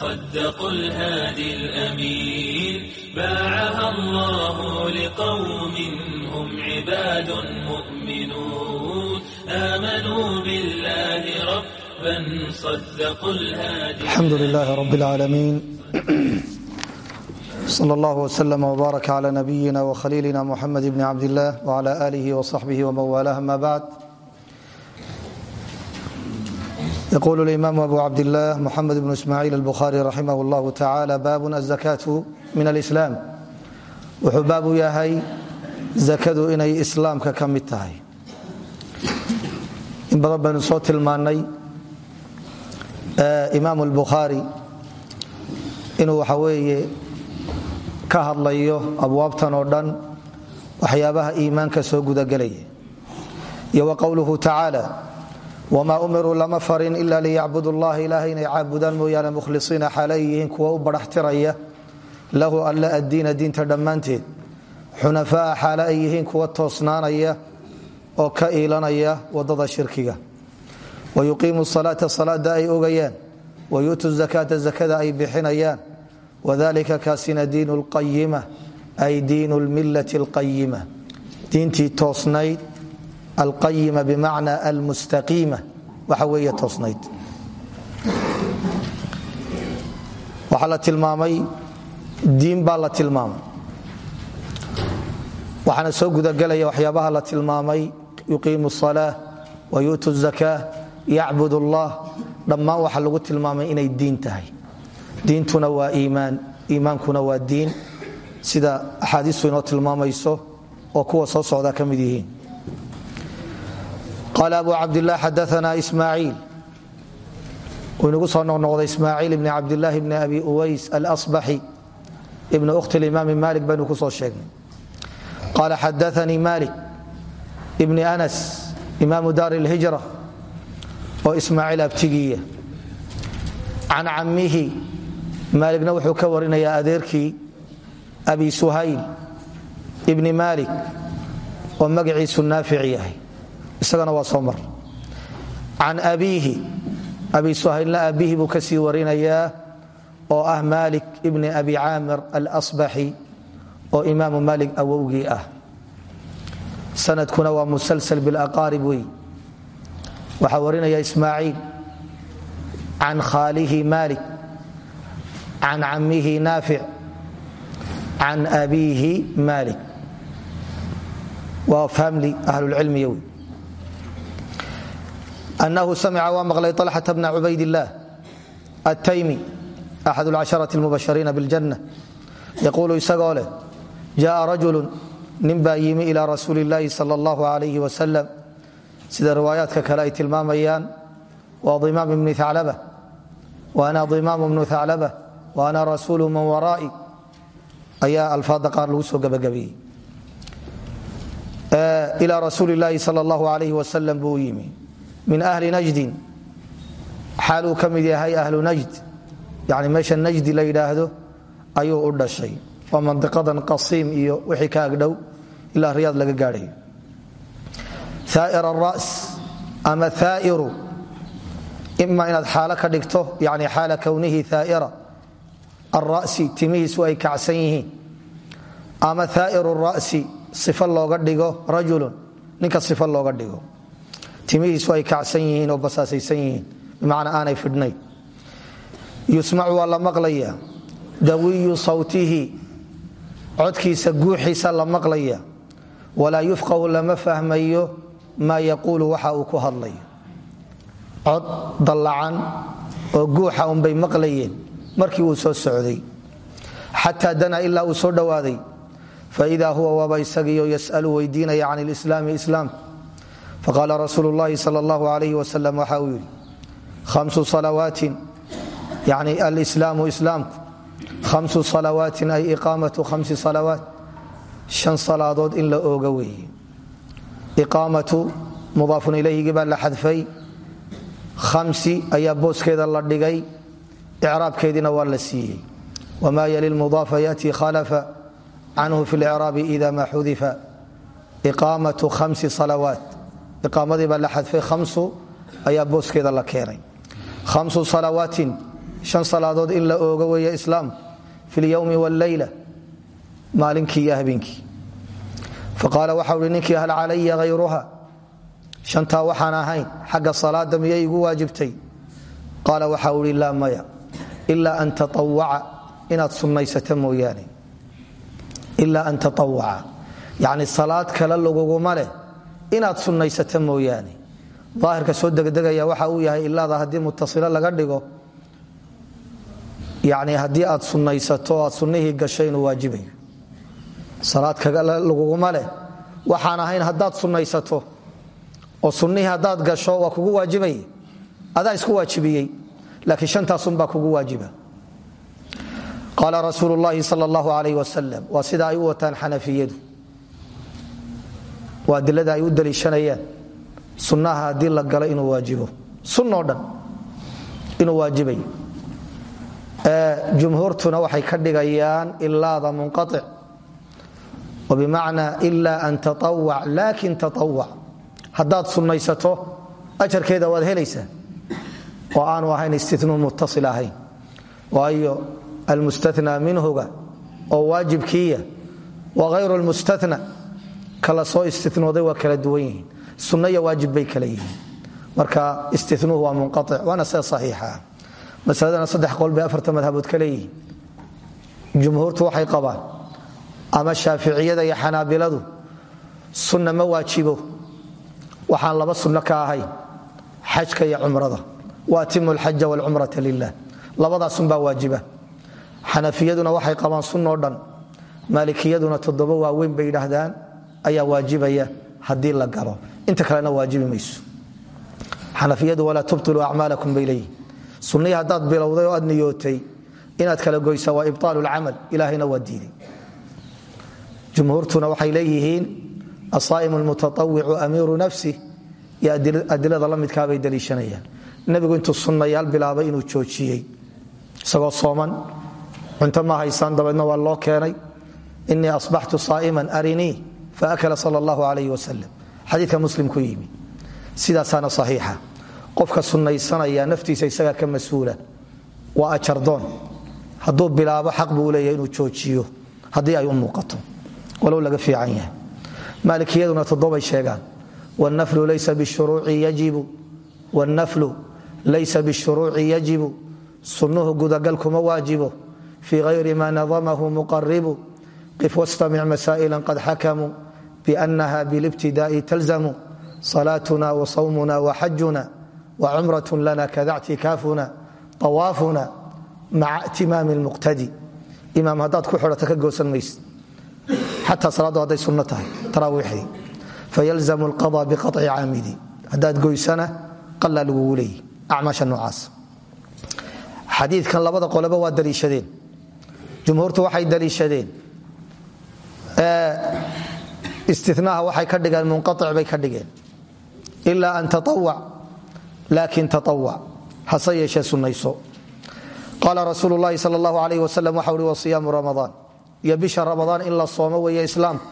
صدقوا الهادي الأمين باعها الله لقوم هم عباد مؤمنون آمنوا بالله ربا صدقوا الهادي الحمد لله رب العالمين صلى الله وسلم وبارك على نبينا وخليلنا محمد بن عبد الله وعلى آله وصحبه ومن والاه ما بعد يقول الإمام أبو عبد الله محمد بن إسماعيل البخاري رحمه الله تعالى باب الزكاة من الإسلام wuxuu baabu yahay zakadu inay islaamka ka mid tahay in badan baynu soo tilmaannay imaam albukhaari inuu waxa weeye ka hadlayo abwaabtan oo dhan waxyaabaha iimaanka soo gudagelaya iyo wa qowluhu tacaala wamaa umiruu lama farin ila liyacbudu llaha ilaahay inay caabudaan mooyaane mukhlisiina xaalay yihiin kuwa u badhaxtiraya lahu alla addiina diinta dhammaanteed xunafaa xaale ay yihiin kuwa toosnaanaya oo ka iilanaya waddada shirkiga wayuqiimu salaata salaada ay ogayaan wayuutu zakaata zakada ay bixinayaan wadalika kaasina diinu lqayima alqayima bimacna almustaqiima waxa weeye toosnayd waxaa la tilmaamay diin baa la tilmaamay waxaana soo gudagelaya waxyaabaha la tilmaamay yuqiimu الصalaa wayuutu الzaka yacbud اllah dhammaan waxa lagu tilmaamay inay diin tahay diintuna waa iimaan iimaankuna waa diin sida axaadiistu inoo tilmaamayso oo kuwa soo socda ka mid yihiin qaala abu cabdilah xadaana ismaaciil uu inagu soo noqnoqday ismaaciil bni cabdilaahi bni abi uways alasbaxi ibn khti imaam malik baynu ku soo sheegnay qaala xadaanii malik ibni anas imaamu daar اlhijra oo ismaaciil abtigiiya can cammihi maaligna wuxuu ka warinayaa adeerkii abi suhayl ibni malik oo magaciisu naafic yahay isagana waa soo mar. Can abiihi abi suhaylna abihi buu ka sii oo ah malik ibni abi caamir alasbaxi oo imaamu malik awowgii ah. Sanadkuna waa musalsal bilaqaarib wey waxaa warinaya ismaaciil can khaalihi malik can cammihi naafic can abiihi malik waa famli ahlulcilmiya wey anahu samica waa maqlay alxata bna cubaydillaah ataymi axad lcasharati mubashariina biljanna yaquulu isagoo leh jaaa rajulu nin baa yimi ilaa rasuuli illaahi sal allahu alayhi wasalam sida riwaayaadka kale ay tilmaamayaan waa dimaam ibni aclaba wa ana dimaamu bnu aclaba wa ana rasuulu man waraa'i ayaa alfaadda qaar lagu soo gabagabeeyey ilaa rasuuli illaahi sal allahu alayh wasalam buu u yimi min ahli najdin. Xaaluu ka mid yahay ahlu najd. Yani meesha najdi la yidhaahdo ayuu u dhashay. Waa mandiqadan qasiim iyo wixii ka agdhow ilaa riyaad laga gaadhayo aair aras ama aairu ima inaad xaalo ka dhigto yani xaala kownihi aaira arasi timihiisu ay kacsan yihiin. Ama aairu rasi sifo looga dhigo rajulun ninka sifo looga dhigo timihiisu ay kacsan yihiin oo basaasaysan yihiin. Bimacnaa aanay fidhnayn yusmacu waa la maqlaya dawiyu sawtihi. Codkiisa guuxiisa la maqlaya walaa yufqahu lama fahmayo maa yaquulu waxa uu ku hadlayo cod dallacan oo guuxa unbay maqlayeen markii uu soo socday. Xataa dana ilaa uu soo dhowaaday faidaa huwa waaba isagiioo yas'alu weydiinaya can lislaami islaamka faqaala rasuulu llahi sal allahu alayh wasalam waxa uu yidhi hamsu salawaatin yani alislaamu islaamku hamsu salawaatin ay iqaamatu hamsi salawaat shan salaadood in la ooga weeye iqaamatu mudaafun ilayhigii baa la xadfay khamsi ayaa booskeeda la dhigay icraabkeediina waa la siiyey wma yali mudaafa yati khalafa canhu fi lcraabi ida ma xudifa iqaamatu hamsi salawaat iqaamadii baa la xadfay khamsu ayaa booskeeda la keenay. Khamsu salawaatin shan salaadood in la ooga weeye islaam fi lyowmi walleyla maalinkii iyo habeenkii. Faqaala waxa uhi ninkii hal calaya hayruha shantaa waxaan ahayn xagga salaada miyay igu waajibtay? Qaala waxa uhi laa maya ila an taawaca inaad sunnaysata mooyaane. Ilaa an taawaca yacni salaad kale laguguma leh inaad sunnaysata mooyaane. Daahirka soo degdegaya waxa uu yahay ilaada haddii mutasilo laga dhigo yani haddii aad sunnaysato aad sunnihii gasho inuu waajibayo salaad laguguma leh. Waxaan ahayn haddaad sunnaysato oo sunnihii haddaad gasho waa kugu waajibay. Adaa isku waajibiyey laakiin shantaasunbaa kugu waajiba. Qaala rasuul اllahi sal اllahu alayh wasalam waa sida ay u wataan xanafiyadu waa adilada ay u daliishanayaan. Sunnaha haddii la galo inuu waajibo. Sunnoo dhan inuu waajibayo jumhuurtuna waxay ka dhigayaan ilaada munqaic oo bimacnaa ila an taawac laakin taawac haddaad sunnaysato ajarkeeda waad helaysaa. Oo aanu ahayn istinuu muttasil ahayn. Waayo almustanaa minhuga oo waajibkiiya wa hayru lmustana kala soo istinooday waa kala duwan yihiin. Sunno iyo waajib bay kala yihiin. Marka istinuhu waa munqaic waana sida saxiixa. Masaladana saddex qol bay afarta madhabood ka leeyihiin. Jumhuurtu waxay qabaan ama shaaficiyada iyo xanaabiladu sunna ma waajibo. Waxaan laba sunno ka ahayn xajka iyo cumrada. Wa atimu alxaja walcumrata lilah labadaasunbaa waajiba. Xanafiyaduna waxay qabaan sunnoo dhan. Maalikiyaduna toddoba waaweyn bay yidhaahdaan ayaa waajibaya haddii la galo inta kalena waajibi mayso. Xanafiyadu walaa tubtiluu acmaalakum bay leeyihiin bilowday oo aad inaad kala goysa waa ibaalu lcamal ilaahayna waa diiday waxay leeyihiin asaa'imu lmutaawicu amiiru nafsi iyo adilada la midkaabay daliishanayaan. Nebigu intuu sunnayaal bilaabay inuu joojiyey. Isagoo sooman cunto ma haysaan dabeedna waa loo keenay. Inii asbaxtu saa'iman arinii faakala sal allahu alayh wasalam xadiika muslim ku yimi sidaasaana saxiixa qofka sunnaysanaya naftiisa isagaa ka mas'uula waa ajardoon hadduu bilaabo xaq buu leeyahay inuu joojiyo haddii ay u muuqato walow laga fiican yahay maalikiyaduna toddobay sheegaan wannaflu laysa bishuruuci yajibu wannaflu laysa bishuruuci yajibu sunnuhu gudagal kuma waajibo fii hayri ma nadamahu muqaribu qif wastamic biannaha bilibtidaa'i talzamu salaatuna wasawmuna waxajuna wacumrat lana kada ctikaafuna awaafuna maca timaami lmuqtadi imaam haddaad ku xidhato ka goosan maysid xataa salaaddu hadday sunno tahay taraawiixdii fayalzamu alqada biqaطci caamidi haddaad goysana qalaa lagugu leeyi acmaasha noocaas xadiidkan labada qoleba waa daliishadeen jumhuurtu waxay daliishadeen istinaha waxay ka dhigeen munqaic bay ka dhigeen. Ila an taawac laakin taawac hase yeeshee sunnayso. Qaala rasuulu llahi sal allahu alayh wasalam waxa uhi wasiyaamu ramadaan. Iyo bisha ramadaan in la soomo weeye islaamku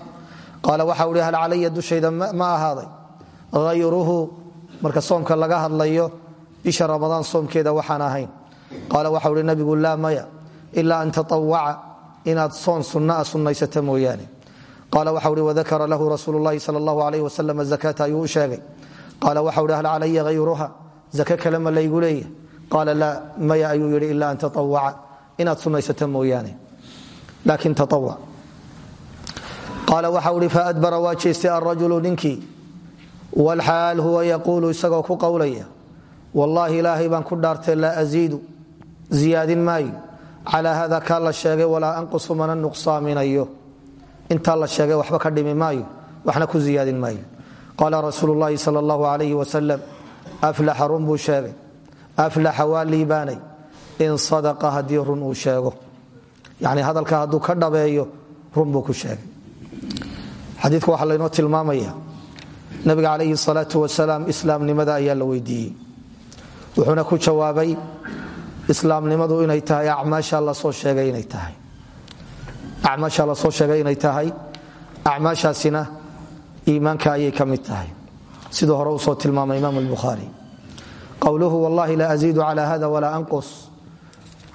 qaala waxa uhi hal calaya dushayda ma ahaaday? Hayruhu marka soomka laga hadlayo bisha ramadaan soomkeeda waxaan ahayn. Qaala waxa uhi nabigu maya ila an taawaca inaad soon sunna sunnaysata mooyaane qaala waxa uhi wadakara lahu rasuulu llahi sal allahu alayh wasalam zakata ayuu u sheegay. Qaala waxa uhi hal calaya hayruha zake kale ma laygu leeya qaala laa maya ayuu yidhi ila an taawaca inaad sunnaysata mooyaane. Laakin taawac qaala waxa uhi faadbara waa jeestay alrajulu ninkii walxaal huwa yaquulu isagoo ku qowlaya wallaahi ilaahay baan ku dhaartay laa asiidu ziyaadin maayo. Calaa hada kaa la sheegay walaa anqusu mana nuqsaaminayo intaa la sheegay waxba ka dhimi maayo waxna ku ziyaadin maayo. Qaala rasuulu llaahi sal allahu alayh wasalam aflaxa run buu sheegay. Aflaxa in sadaqa haddii run sheego. Yani hadalka hadduu ka dhabeeyo run buu ku sheegay. Xadiidku waxaa laynoo tilmaamaya nabiga calayhi salaau wasalaam islaamnimada ayaa la weydiiyey. Wuxuuna ku jawaabay islaamnimadu inay tahay acmaasha la soo sheegay inay tahay acmaasha la soo sheegay inay tahay. acmaashaasina iimaanka ayay ka mid tahay. siduu hore u soo tilmaamay imaam albukhaari. qowluhu wallahi laa aziidu cala hada walaa anqus.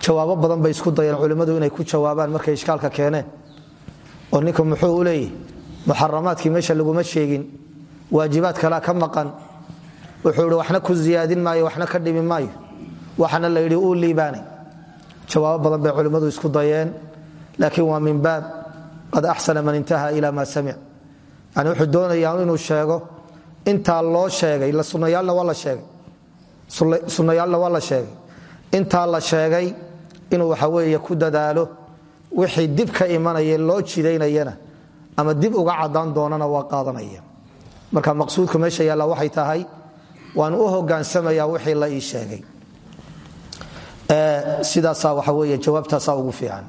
Jawaabo badan bay isku dayeen. culimmadu inay ku jawaabaan markay ishkaalka keeneen. Oo ninku muxuu u leeyahy? Muxaramaadkii meesha laguma sheegin. Waajibaad kalaa ka maqan. Wuxuu ihi waxna ku ziyaadin maayo waxna ka dhimi maayo. Waxana la yidhi uu liibaanay. Jawaabo badan bay culimmadu isku dayeen laakiin waa min baab qad axsana man intaha ila ma samic yani wuxuu doonayaa inuu sheego intaa loo sheegay sunayaalna waa la sheegay. Intaa la sheegay inuu waxa weeye ku dadaalo wixii dib ka loo jidaynayana ama dib uga cadaan doonana waa qaadanaya. Marka maqsuudku meesha yaalla waxay tahay waan u hogaansamaya wixii la ii sheegay. Sidaasaa waxa weeye jawaabtaasaa ugu fiican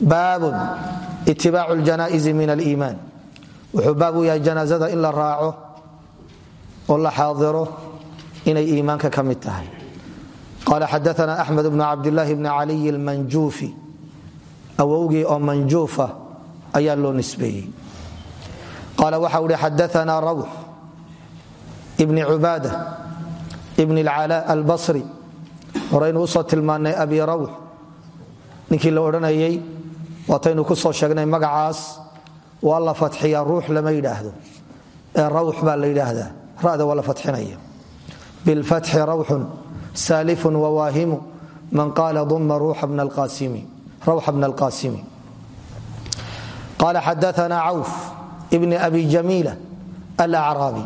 baabun itibaacu ljanaa'izi min aliimaan. Wuxuu baab u yahay janaazada in la raaco oo la xaadiro inay iimaanka ka mid tahay. Qala xadaana axmed bnu cabdilaahi bni caliy almanjuufi. Awowgii oo manjuufa ayaa loo nisbeeyey. Qaala waxa uhi xadaana rawx ibni cubaada ibni alcalaa albasri. Horaynu u soo tilmaannay abi rawx ninkii la odhanayay waataynu ku soo sheegnay magacaas waa la fatxiyaa ruux lama yidhaahdo. Ee rawx baa la yidhaahdaa ra'da waa la fatxinaya. Bilfatxi rawxun saalifun wawaahimu man qaala duma rawxa bna alqaasimi. Qaala xadaana cawf ibni abi jamiila alacraabi.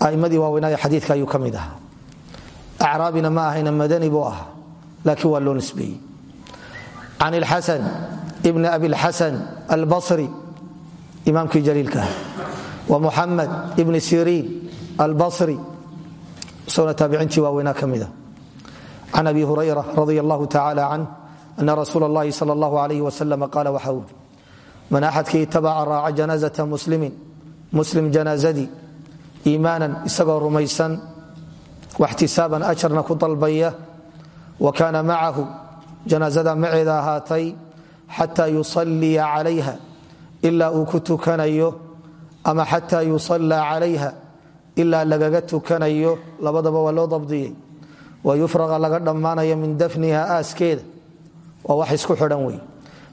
A'imadii waaweynaaye xadiidka ayuu ka mid ahaa. Acraabina ma ahayna madani buu ahaa laakiin waa loo nisbeeyey can ilxasan ibni abi lxasan albasri imaamkii jaliilka ah wa muxamed ibni siriin albasri isagona taabiciintii waaweynaa ka mida can abi hurayra radi allahu tacala canh ana rasuula اllahi sal اllahu alayh wasalam qaala waxa uri man axadkii itabaca raaca janaazata muslimin muslim janaazadii iimaanan isagoo rumaysan waxtisaaban ajarna ku dalbaya wa kaana macahu janaazada maceeda ahaatay xataa yusaliya calayha ilaa uu ku ama xataa yusallaa calayha ilaa lagaga tukanayo labadaba waa loo dabdiyey. Wa yufraqa laga dhammaanayo min dafniha aaskeeda. Waa wax isku xidhan wey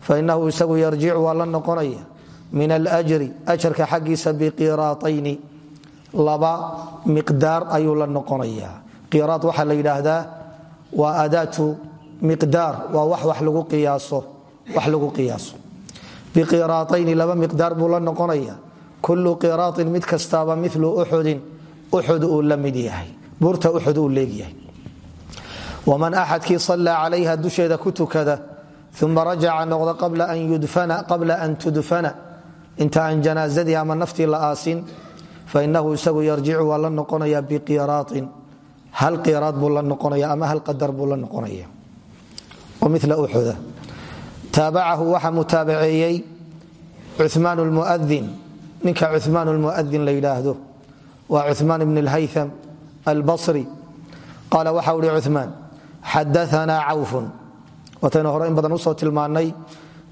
fainahu isagu yarjicu waa la noqonaya min alajri ajarka xaggiisa biqiraatayni. Laba miqdaar ayuu la noqonaya qiraad waxaa la yidhaahdaa waa adaatu miqdaar waa wax wax lagu qiyaaso biqiraatayni laba miqdaar buu la noqonaya kullu qiraatin mid kastaaba milu uxudin uxud uu la mid yahay. Buurta uxud uu leegyahay waman axadkii sallaa calayha dusheeda ku tukada uma rajaca noqda qabla an tudfana. Inta aan janaazadii ama naftii la aasin fainahu isagu yarjicu waa la noqonaya biqiraain hal qiraad buu la noqonaya ama hal qadar buu la noqonaya mila uxuda. Taabacahu waxaa mutaabaceeyey cumaan lmuadin ninka cumaan lmuadin la yidhaahdo waa cumaan ibn اlhaytham albasri. Qaala waxa uhi cumaan xadaanaa cawfun. Wataynu hore in badan u soo tilmaannay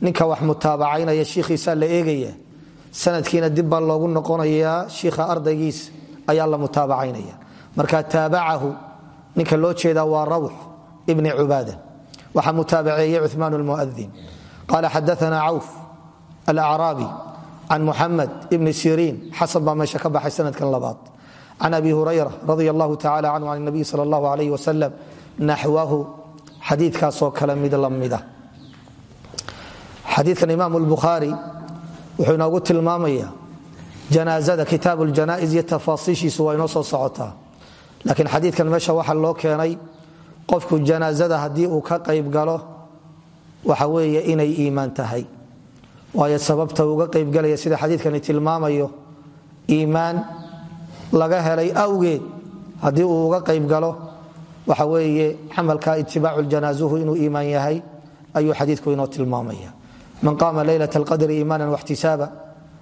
ninka wax mutaabacaynaya shiikhiisaa la eegaya sanadkiina dib baa loogu noqonayaa shiikha ardaygiisa ayaa la mutaabacaynaya marka taabacahu ninka loo jeedaa waxaa mutaabaceeyey cumaan lmuadin qaala xadaana cawf alacraabi can muxamed ibni siriin. Xasan baa meesha ka baxay sanadkan labaad. Can abi hurayra radi allahu tacala canhu can nabiy sal allahu alayh wasalam naxwahu xadiikaasoo kale mid lamida xadiikan imaam lbukhaari wuxuu inoogu tilmaamaya janaazada kitaabu ljanaa'iz iyo tafaasiishiisu waa inoo soo socotaa. Laakiin xadiidkan meesha waxaa loo keenay qofku janaazada haddii uu ka qayb galo waxa weeye inay iimaan tahay. Waayo sababta uga qaybgalaya sida xadiidkani tilmaamayo iimaan laga helay awgeed haddii uu uga qayb galo waxa weeye camalka itibaacu janaazuhu inuu iimaan yahay ayuu xadiidku inoo tilmaamaya. Man qaama leylat alqadri iimaana waxtisaaba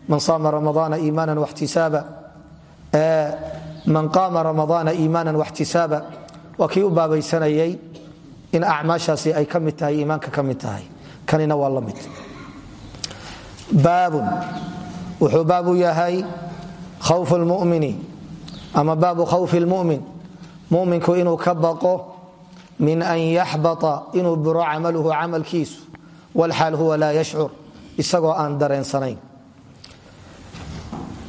man saama ramadaana iimaana waxtisaaba man qaama ramadaana iimaana waxtisaaba waa kii u baabaysanayay in acmaashaasi ay ka tahay iimaanka ka tahay. Kanina waa la mid. Baabun. Wuxuu baabu yahay khawf lmumini ama baabu khawfi lmumin muminku inuu ka baqo min an yaxbata inuu buro camaluhu camalkiisu. Walxaal huwa laa yashcur. Isagoo aan dareensanayn.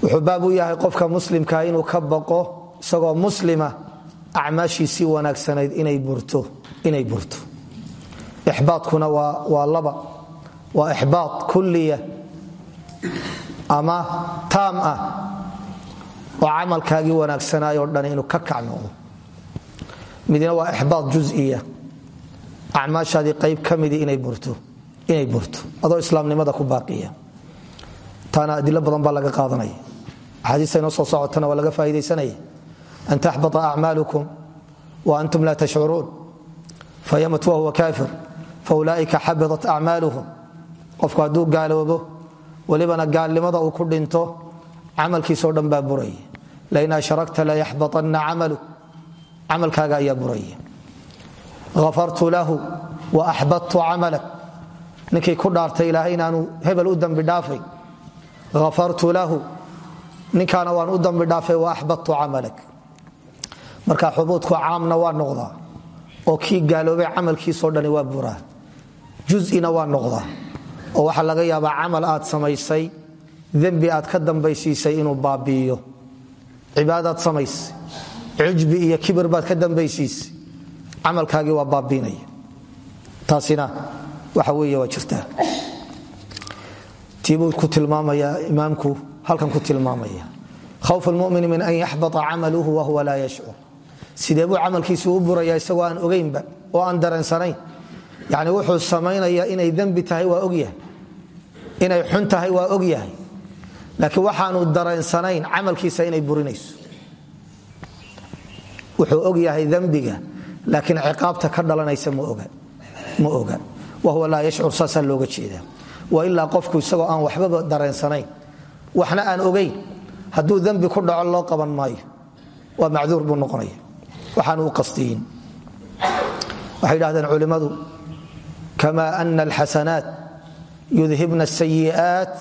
Wuxuu baab u yahay qofka muslimka inuu ka baqo isagoo muslima acmaashiisii wanaagsanayd inay burto ixbaadkuna waa laba. Waa ixbaad kulliya ama taam ah oo camalkaagii wanaagsanaayoo dhan inuu ka kac noqdo midna waa ixbaad juziya. Acmaashaadii qayb ka midii inay burto adoo islaamnimada ku baaqiya. Taana adilo badan baa laga qaadanaya. Axaadiista soo socotana waa laga faa'idaysanaya an taxbata acmaalukum wa antum laa tashcuruun fayamut wahuwa kaafir faulaa'ika xabitat acmaaluhum qofku hadduu gaaloobo welibana gaalnimada uu ku dhinto camalkiisoo dhan baa buraya lain ashrakta layaxbaطanna camalu camalkaaga ayaa buraya afartu lahu wa axbadtu camalak ninkii ku dhaartay ilaahay inaanu hebel u dambi dhaafay afartu lahu ninkaana waan u dambi marka xubuudku caamna waa noqdaa oo kii gaaloobay camalkiisoo dhani waa buraa. Jusina waa noqdaa oo waxaa laga yaabaa camal aad samaysay dembi aad ka dambaysiisay inuu baabi'iyo. Cibaadaad samaysay cujbi iyo kibir baad ka dambaysiisay camalkaagii waa baabiinaya. Taasina waxa weeye waa jirtaa tiibuu ku tilmaamaya imaamku halkan ku tilmaamaya. Khawf lmumini min an yaxbata camaluhu wahuwa laa yashcur sidee buu camalkiisu u buraya isagoo aan ogaynba oo aan dareensanayn yani wuxuu samaynaya inay dembi tahay waa ogyahay inay xun tahay waa ogyahay laakiin waxaanu dareensanayn camalkiisa inay burinayso. Wuxuu og yahay dembiga laakiin ciqaabta ka dhalanaysa ma oga wahuwa laa yashcur saasaa looga jeedaa. Wa ilaa qofku isagoo aan waxbaba dareensanayn waxna aan ogayn hadduu dembi ku dhaco loo qaban maayo. Waa macduur buu noqonaya waxaan u qastiyin waxay yidhahdeen culimmadu kama ana alxasanaat yudhibna asayi'aat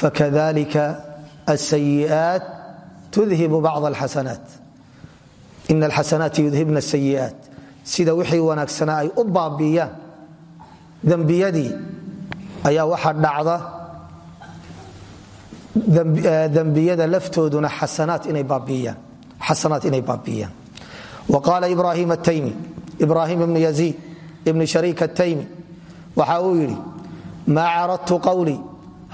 fakadalika asayi'aat tudhibu bacd alxasanaat ina alxasanaati yudhibna asayi'aat sida wixii wanaagsanaa ay u baabiiyaan dembiyadii ayaa waxaa dhacda dembiyada laftooduna xasanaat inay baabiiyaan wa qaala ibrahim ataymi ibrahim ibnu yaziid ibni shariik ataymi waxa uu yidhi maa caradtu qawlii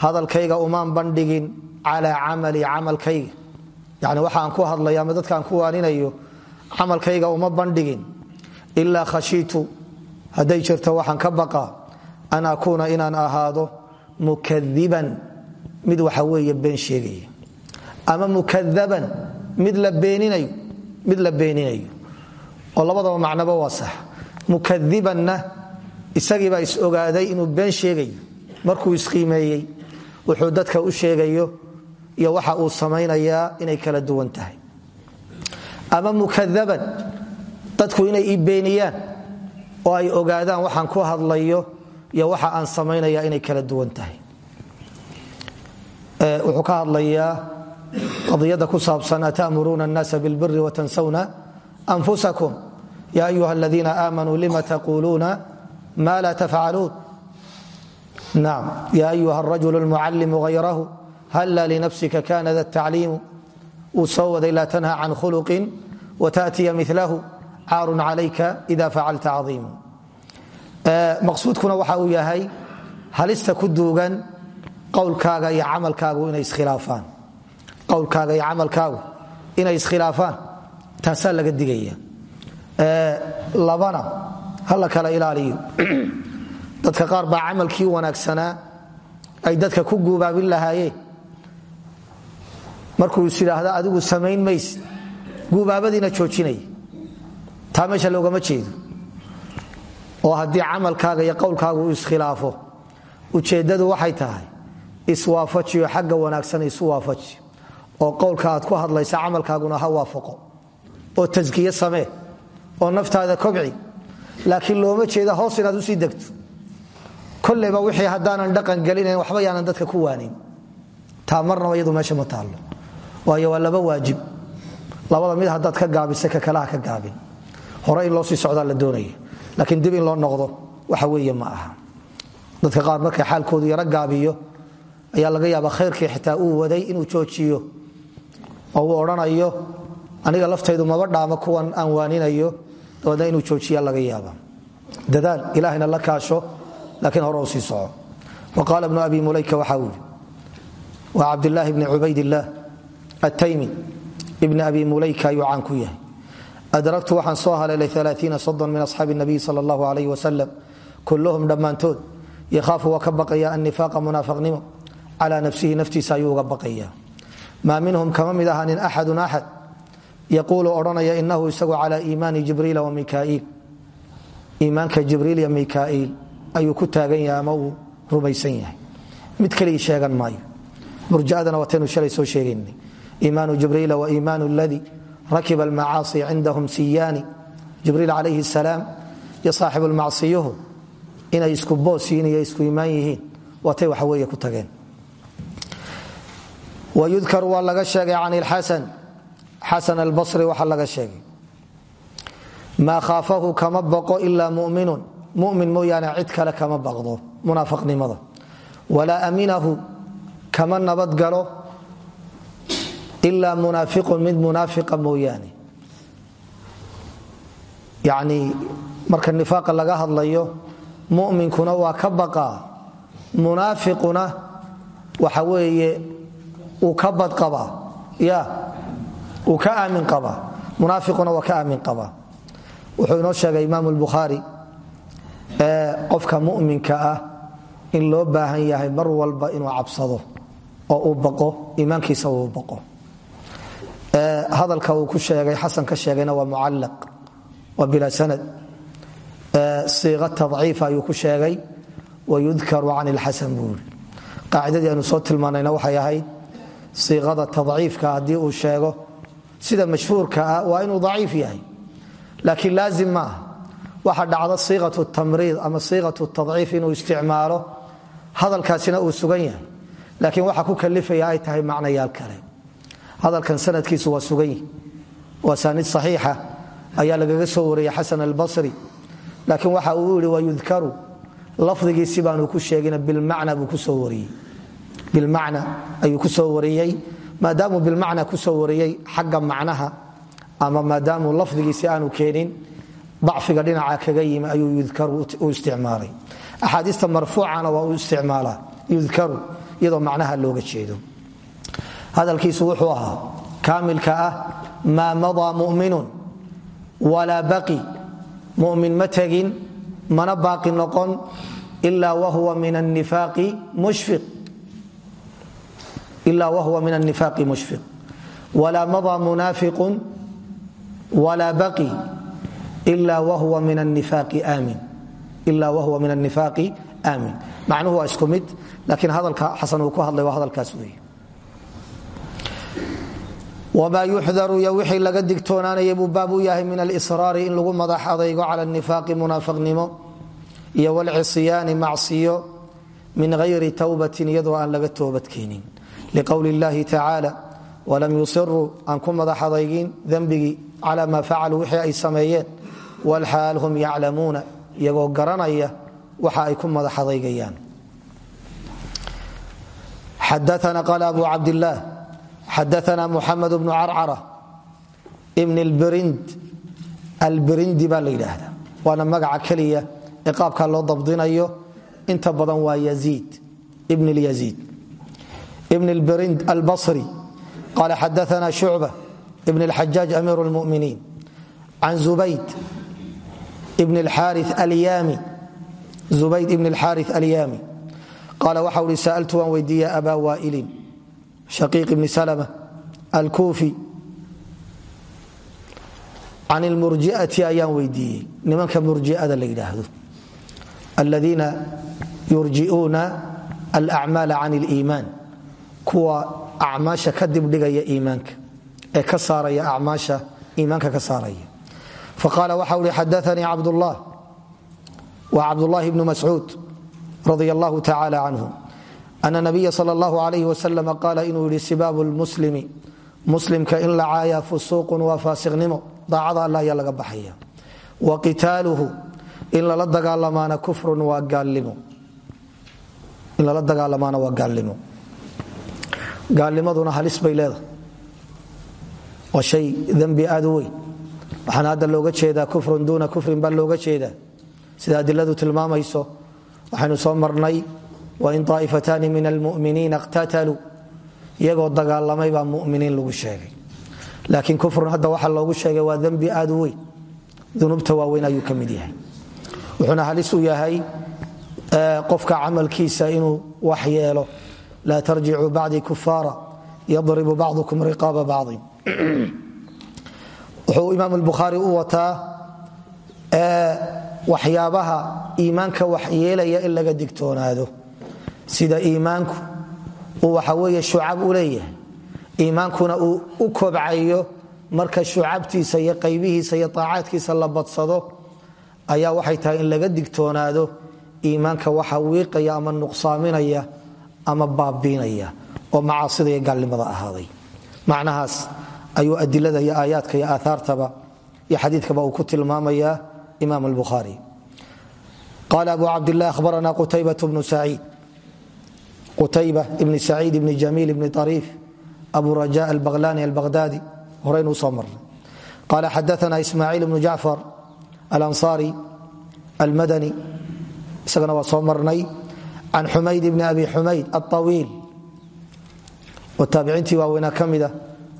hadalkayga umaan bandhigin calaa camalii camalkayga yani waxaan ku hadlaya ama dadkaan ku waaninayo camalkayga uma bandhigin ilaa khashiitu hadday jirto waxaan ka baqaa an akuuna inaan ahaado mukadiban mid waxa weeye been sheegaya ama mukadaban mid la beeninayo oo labadaba macnaba waa sax. Mukadibanna isagiibaa is ogaaday inuu been sheegayo. Markuu isqiimeeyey wuxuu dadka u sheegayo iyo waxa uu samaynayaa inay kala duwan tahay. Ama mukadaban dadku inay ii beeniyaan oo ay ogaadaan waxaan ku hadlayo iyo waxa aan samaynaya inay kala duwan tahay. Wuxuu ka hadlayaa qadiyadda ku saabsan atamuruna annaasa bilbiri watansawna anfusakum ya ayuha aladiina aamanuu lima taquluuna ma la tafcaluun nam ya ayuha arajul اlmucalimu hayrahu hala linafsika kana da tacliimu uu soo waday laa tanha can khuluqin wataأtiya milahu caarun calayka ida facalta caiimu maqsuudkuna waxa uu yahay halista ku duugan wlkaaga iyo amalkaagu inay iskhilaafaan taasaa laga digaya labana ha la kala ilaaliyo. Dadka qaar baa camalkii wanaagsanaa ay dadka ku guubaabin lahaayeen markuu is adigu samayn maysid guubaabadiina joojinaya taa meesha loogama jeedo. Oo haddii camalkaaga iyo qowlkaaga uu iskhilaafo ujeeddadu waxay tahay iswaafajiyo xagga wanaagsan isu oo qowlka aad ku hadlaysa camalkaaguna ha waafaqo. Oo taskiye samee oo naftaada kobci laakiin looma jeeda hoos inaad u sii degto. Kolleyba wixii haddaanan dhaqan gelinayn waxba yaanan dadka ku waanin. Taa marnaba meesha ma taallo. Waayo waa laba waajib. Labada mid haddaad ka gaabisa ka kalaha ka gaabin. Hore loo sii socdaa la doonaya laakiin dib loo noqdo waxa weeye ma aha. Dadka qaar markay xaalkoodu yaro gaabiyo ayaa laga yaabaa khayrkii xitaa uu waday inuu joojiyo oo uu odhanayo aniga laftaydu maba dhaamo kuwan aan waaninayo dabeedna inuu joojiya laga yaaba dadaal ilahayna la kaasho laakiin hore u sii soco. Wa qaala bnu abi mulayka waxa uu yidhi waa cabdilaahi bni cubaydillaah attaymi ibni abi mulayka ayuu caan ku yahay. Adragtu waxaan soo haleelay aaaiina sodon min asxaabi nabiy sal allahu alayh wasalam kulluhum dhammaantood yakhaafu waa ka baqaya annifaaqa munaafaqnimo. Calaa nafsihi naftiisa ayuu uga baqaya maa minhum kama mid ahanin axadun axad yaquulu odhanaya inahu isagu calaa iimaani jibriila wa mikaiil iimaanka jibriil iyo mikaiil ayuu ku taagan yahay ama uu rumaysan yahay. Mid keligii sheegan maayo. Murja'adana wataynu shalay soo sheegaynay. Iimaanu jibriila wa iimaanu ladii rakiba almacaasi cindahum siyaani. Jibriil calayhi salaam iyo saaxibulmacsiyuhu inay isku boos yihiin iyo isku iimaan yihiin waatay waxa weeye ku tageen. Wayudkar waa laga sheegay can ilxasan xasan albasri waxaa laga sheegay. Maa khaafahu kama baqo ilaa muminun. Mumin mooyaane cid kale kama baqdo. Munaafaqnimada walaa aminahu kama nabadgalo ilaa munaafiqun mid munaafiqa mooyaane yacnii marka nifaaqa laga hadlayo muminkuna waa ka baqaa munaafiquna waxa weeye uu ka badqabaa. Ya uu ka aamin qabaa munaafiquna waa ka aamin qabaa wuxuu inoo sheegay imaamu lbukhaari qofka muminka ah in loo baahan yahay mar walba inuu cabsado oo uu bao iimaankiisa uu bao hadalka uu ku sheegay xasan ka sheegayna waa mucallaq waa bila sanad. Siiqa tadciifa ayuu ku sheegay wayudkaru can ilxasan buu yiri qaacidadii aynu soo tilmaanayna sida mashhuurka ah waa inuu daciif yahay laakiin laazim ma ah waxa dhacda siiqatu tamriid ama siiqatu tadciif inuu isticmaalo hadalkaasina uu sugan yahay. Laakiin waxa ku kalifaya ay tahay macnayaal kale. Hadalkan sanadkiisu waa sugan yihi waa saanid saxiixa ayaa lagaga soo wariyey xasan albasri. Laakiin waxa uu yihi wayudkaru lafdigiisi baanu ku sheegina bilmacna ayuu ku soo wariyey maadaamuu bilmacna ku soo wariyey xagga macnaha ama maadaamuu lafdigiisi aanu keenin dacfiga dhinaca kaga yimi ayuu u isticmaalay. Axaadiista marfuucana waa u isticmaalaa yudkaru iyadoo macnaha looga jeedo. Hadalkiisu wuxuu ahaa kaamilka ah maa madaa muminun? Walaa baqi. Mumin ma tegin mana baaqi noqon ila wahuwa min anifaaqi mushfiq ila wahuwa min النifaaqi mushfiq wla maضى munaafiqu wla baqi ila wahuwa min الnifaaqi aamin ila wahuwa min الnifaaqi aamin macnuhu waa isku mid laakiin hadalka xasan uu ku hadlay waa hadalkaas weeye wma yuxdaru iyo wixii laga digtoonaanaya buu baab u yahay min alsraari in lagu madax adaygo cala nifaaqi munaafaqnimo iyo wlcisyaani macsiyo min hayri towbatin iyadoo aan laga toobadkeenin liqowli اllahi tacaala walam yusiruu aan ku madax adaygin dembigii cala maa facaluu wixii ay sameeyeen walxaal hum yaclamuuna iyagoo garanaya waxa ay ku madax adaygayaan xadaana qaala abu cabdillaah xadaana muxamed bnu carcara bn lbrind albirindi baa la yidhaahdaa. Waana magaca keliya ee qaabka loo dabdinayo inta badan waa yaziid ibn lyaziid ibn lbrind albasri qala xadaana shucba ibn اlxajaaj amiir اlmuminiin can zubayd ibn اlxaari alyami zubayd ibn اlxaari alyaami qaala waxa uhi sa'altu waan weydiiya abaa waa'ilin shaqiiq ibni salma alkuufi can ilmurji'ati ayaan weydiiyey nimanka murji'ada la yidhaahdo aladiina yurji'uuna alacmaala can iliimaan kuwa acmaasha ka dibdhigaya iimaanka ee ka saaraya acmaasha iimaanka ka saaraya. Faqaala waxa uhi xadaanii cabdullah. Wa cabdullahi bnu mascuud radia allahu tacala canhu. Ana nabiya sal allahu alayh wasalam qaala inuu yihi sibaabu lmuslimi muslimka in la caayaa fusuuqun waa faasiqnimo daacada alla laga baxaya. Wa qitaaluhu in lala dagaalamaana waa gaalnimo gaalnimaduna halis bay leedahay. Waa shay dembi aad u weyn. Looga jeedaa kufrun duuna kufrin baa looga jeedaa. Sida adiladu tilmaamayso waxaynu soo marnay wain aa'ifataani min almuminiina iqtataluu iyagoo dagaalamay baa muminiin lagu sheegay. Laakiin kufrun hadda waxa loogu sheegay waa dembi aad u weyn. Ayuu ka yahay. Wuxuuna halis u yahay qofka camalkiisa inuu wax yeelo laa tarjicuu bacdii kufaara yadribu bacdukum riqaaba bacdin wuxuu imaam albukhaari u wataa waxyaabaha iimaanka wax yeelaya in laga digtoonaado sida iimaanku uu waxa weeye shucab u marka shucabtiisa iyo qaybihiisa iyo taacaadkiisa la badsado ayaa waxay tahay in laga digtoonaado iimaanka waxa wiiqaya ama nuqsaaminaya ama baabiinaya oo macaasida iyo gaalnimada ahaaday. Macnahaas ayuu adilada iyo aayaadka iyo aahaartaba iyo xadiidkaba uu ku tilmaamaya imam albukhaari. Qala abu cabdilah ahbarana qutaybat bnu saciid. Qutayba ibni saciid ibni jamiil ibni ariif abu raja albaqlani albaqhdadi horeynuu soo marnay. Qala xadaana ismaaciil ibnu jacfar alanصari almadani. Isagana waa an xumayd bn abi xumayd awiil taabiciintii waaweynaa ka mida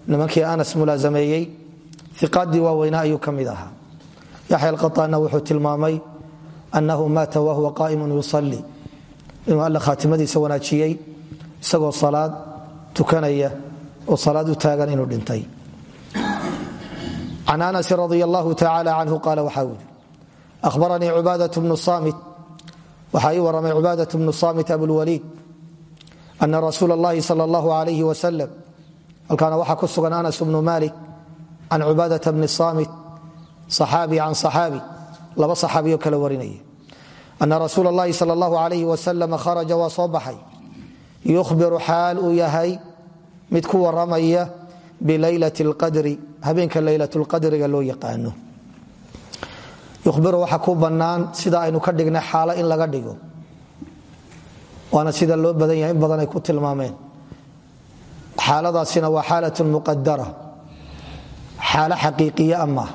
nimankii anas mulaasameeyey iqaadii waaweynaa ayuu ka mid ahaa yaxya alqaطaana wuxuu tilmaamay annahu maata wahuwa qaa'imu yusali inuu alla khaatimadiisa wanaajiyey isagoo salaad tukanaya oo salaad u taagan inuu dhintay an anasi radi allahu tacaala canhu qaala waxaa wuri ahbaranii cubaadaة bnu samit waxaa ii waramay cubaadaة bnu samit abulwaliid ana rasuula اllahi salى اllahu alayh wasalam halkaana waxaa ku sugan anas bnu malik can cubaadaةa bni samit صaxaabi can صaxaabi laba صaxaabiyo kala warinaya ana rasuul اllahi sal اllahu alayh wasalam kharaja waa soo baxay yukhbiru xaal uu yahay mid ku waramaya bilaylat اlqadri habeenka laylat اlqadriga loo yaqaano yukhbiru waxa ku bannaan sida aynu ka dhignay xaalo in laga dhigo. Waana sida loo badan yahay in badan ay ku tilmaameen. Xaaladaasina waa xaalat muqadara xaalo xaqiiqiya ama.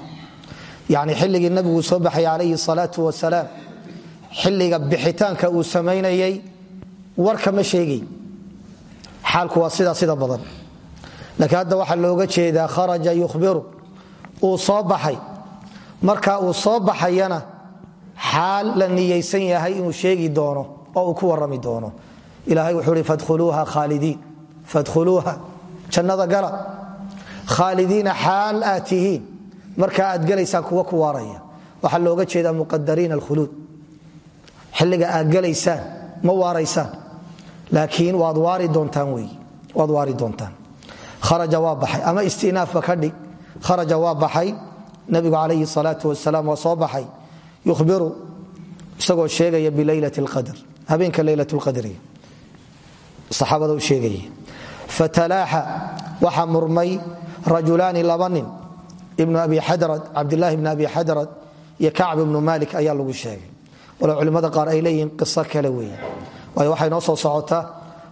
Yani xilligii nabigu soo baxay calayhi salaau wasalaam xilliga bixitaanka uu samaynayay warka ma sheegay. Xaalku waa sidaa sida badan. Laakiin hadda waxaa looga jeedaa kharaja yukhbiru. Uu soo baxay marka uu soo baxayana xaal la niyaysan yahay inuu sheegi doono oo uu ku warrami doono. Ilaahay wuxuu hi fadkhuluuha khaalidiin. Fadkhuluuha jannada gala. Khaalidiina xaal aad tihiin. Aad gelaysaan kuwa ku waaraya. Waxaa looga jeedaa muqadariina alkhuluud. Xilliga aad gelaysaan ma waaraysaan. Laakiin waad waari doontaan wey waad waari doontaan. Kharaja waa baxay. Ama istinaafba ka dhig. Kharaja waa baxay nabigu calayhi salaau wasalaam waa soo baxay isagoo sheegaya bilaylat lqadr habeenka leylat lqadriga saxaabada u sheegaya fatalaaxa waxaa murmay rajulaani laba nin ibnu abi xadrad cabdilaahi ibni abi xadrad iyo kacb ibnu malik ayaa lagu sheegay. Walow culimmada qaar ay leeyihiin qiso kale weeye waayo waxay noo soo socota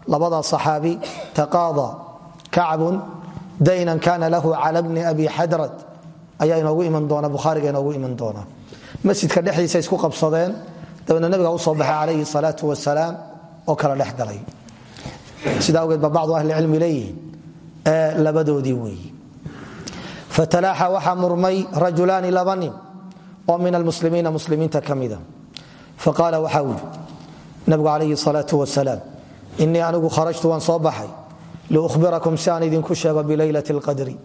labada saxaabi taqaada kacbun daynan kana lahu cala bni abi xadrad ayaa inoogu iman doona bukhaariga inoogu iman doona. Masjidka dhexdiisa isku qabsadeen dabeedna nabiga u soo baxay calayhi salaau wasalaam oo kala dhex galay. Sida awgeed ba bacdu ahlicilmi leeyihiin ee labadoodii weeye fatalaaxa waxaa murmay rajulaani laba nin min almuslimiina muslimiinta ka mida. Faqaala waxaa wili nabigu calayhi salaau wasalaam anigu kharajtu waan soo baxay liuhbirakum si aan idinku sheego bilaylati اlqadri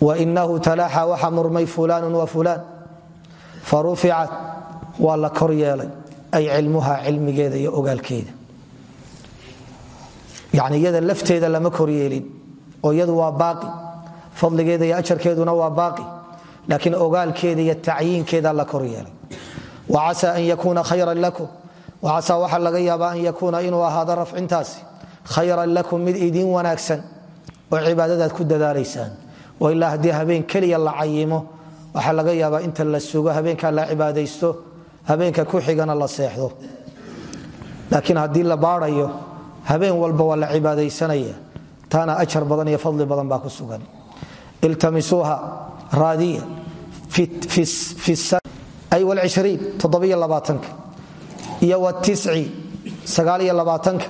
wainahu talaaxa waxa murmay fulaanu wa fulaan faruficat waa la kor yeelay. Ay cilmuha cilmigeeda iyo ogaalkeeda. Yani iyada lafteeda lama koryeelin oo iyadu waa baaqi. Fadligeeda iyo ajarkeeduna waa baaqi. Laakiin ogaalkeeda iyo tacyiinkeeda la koryeelay wacasa an yakuuna khayran lakum. Wacasa waxaa laga yaabaa an yakuuna inuu ahaado rafcintaasi. Khayran lakum mid idiin wanaagsan oo cibaadadaad ku dadaalaysaan oo ilaa haddii habeen keliya la cayimo waxaa laga yaabaa inta la sugo habeenkaa la cibaadaysto habeenka ku xigana la seexdo. Laakiin haddii la baadayo habeen walba waa la taana ajar badan iyo fadli badan baa ku sugan. Iltamisuuha raadiya ay wlcishriin toddobiyo labaatanka iyo wtisci sagaaliyo labaatanka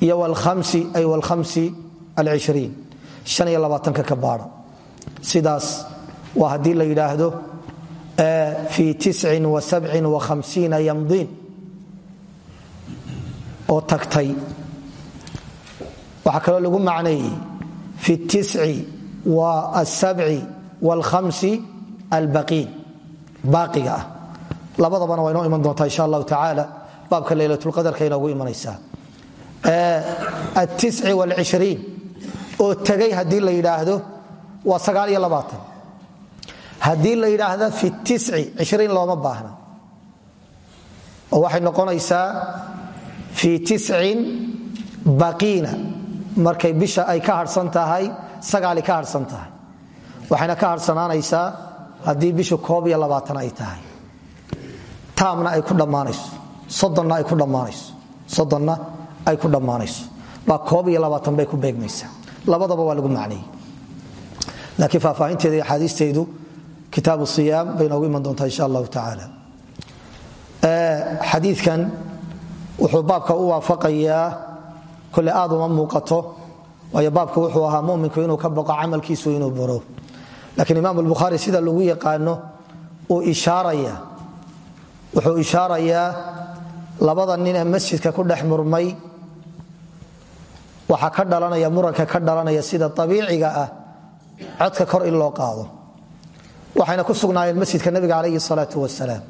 iyo wlhamsi ay wlhamsi alcishriin ka baadha sidaas waa haddii la yidhaahdo fii yamdiin oo tagtay. Waxaa kaloo lagu macneeyey fi tisci wa asabci wاlhamsi albaqiin. Baaqiga ah. Labadabana waa inoo iman doontaa insha allahu tacaala baabka leylatulqadarka inoogu imanaysaa. Atisci wاlcishriin oo tegay haddii la yidhaahdo waa sagaal iyo la yidhaahda fi tisci cishriin looma baahna. Oo waxay noqonaysaa fii tiscin baqiina. Markay bisha ay ka harhsan tahay sagaali ka harhsan tahay. Waxayna ka harhsanaanaysaa haddii bishu koob iyo labaatan ay tahay. Taamna ay ku dhammaanayso. Soddonna ay ku dhammaanayso. Soddonna ay ku dhammaanayso. Baa koob bay ku beegmaysaa labadaba waa lagu macneeyey laakiin faahfaahinteeda iyo axaadiisteedu kitaabu siyaam bay iman doontaa insha allahu tacaala xadiidkan wuxuu baabka u waafaqayaa kole aad uma muuqato baabka wuxuu ahaa muminku inuu ka baqo camalkiisu inuu baro laakiin imaam albukhaari sida lagu yaqaano wuxuu ishaarayaa labada nin ee masjidka ku dhex waxaa ka dhalanaya muranka ka dhalanaya sida abiiciga ah codka kor in loo qaado. Waxayna ku sugnaayeen masjidka nabiga calayhi salaau wasalaam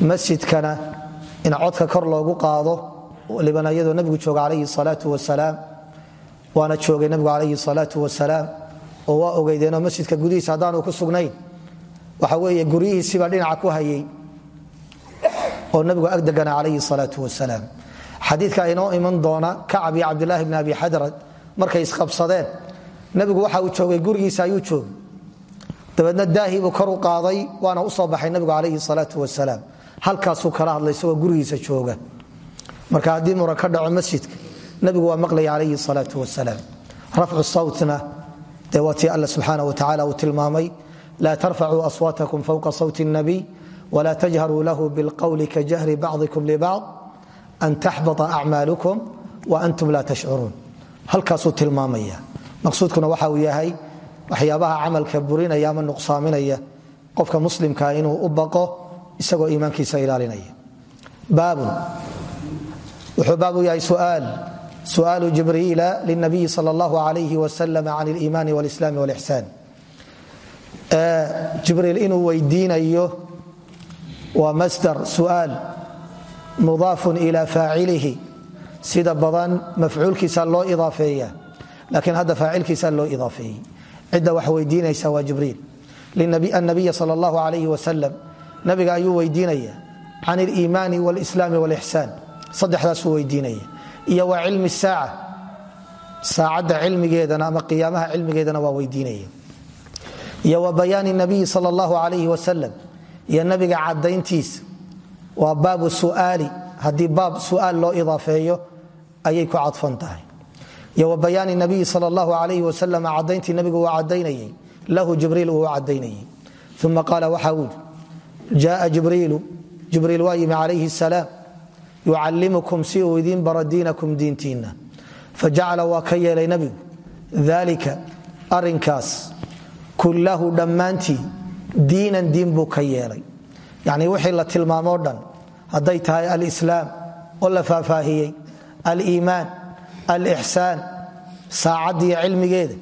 masjidkana in codka kor loogu qaado iyadoo nabigu jooga calayhi salaau wasalaam waana joogay nabigu calayhi salaau wasalaam oo waa ogeydeenoo masjidka gudihiisa haddaanu ku sugnayn. Waxa weeye guryihiisibaa dhinaca ku hayay oo nabigu ag degana calayhi salaau xadiidka inoo iman doona kacab iyo cabdilaahi bni abi xadrad markay isqabsadeen nabigu waxa uu joogay gurigiisa ayuu joogay. Dabeedna daahibuu kor u qaaday waana u soo baxay nabigu calayhi salaau wasalaam halkaasuu kala hadlay isagoo gurigiisa jooga. Marka haddii muran ka dhaco masjidka nabigu waa maqlaya calayhi salaau wasalaam rafcu sawtna dee waa tii alla subxaana wa tacala uu tilmaamay laa tarfacuu aswaatakum fowqa sawti الnabiy wla tajharuu lahu bilqowli kajahri bacdikum libacd an taxbata acmaalukum wa antum laa tashcuruun halkaasuu tilmaamaya maqsuudkuna waxa uu yahay waxyaabaha camalka burinaya ama nuqsaaminaya qofka muslimkaa inuu u baqo isagoo iimaankiisa ilaalinaya baabun wuxuu baabu yahay suaal su'aalu jibriila linabiyi sal allahu alayh wasalam can aliimaani walislaami walixsaan jibriil inuu weydiinayo waa masdar su'aal mudaafun ila faacilihi. Sida badan mafcuulkiisa loo idaafeeya laakiin hadda faacilkiisa loo idaafeeyey. Cidda wax weydiinaysa waa jibriil. Annabiya sal allahu alayh wasalam nabiga ayuu weydiinaya can aliimaani walislaami walixsaan saddexdaasuu weydiinaya. Iyo wa cilmi saaca. Saacadda cilmigeedana ama qiyaamaha cilmigeedana waa weydiinaya. Iyo wa bayaani nabiyi sal allahu alayh wasalam iyo nabiga cadayntiisa waa baabu suaali. Haddii baab suaal loo idaafeeyo ayay ku cadfan tahay. Iyo wa bayaani nabiyi sal allahu alayh nabigu uu cadaynayay lahu jibriil uu cadaynayay uma qaala waxa uu yidhi jaaa jibriilu jibriil yimi calayhi salaam. Yucallimukum si uu idiin baro diinakum diintiinna. Fajacala waa ka yeelay kullahu dhammaantii diinan diin buu ka yacnii wixii la tilmaamoo dhan hadday tahay alislaam oo la faahfaahiyey aliimaan alixsaan saacaddiiyo cilmigeeda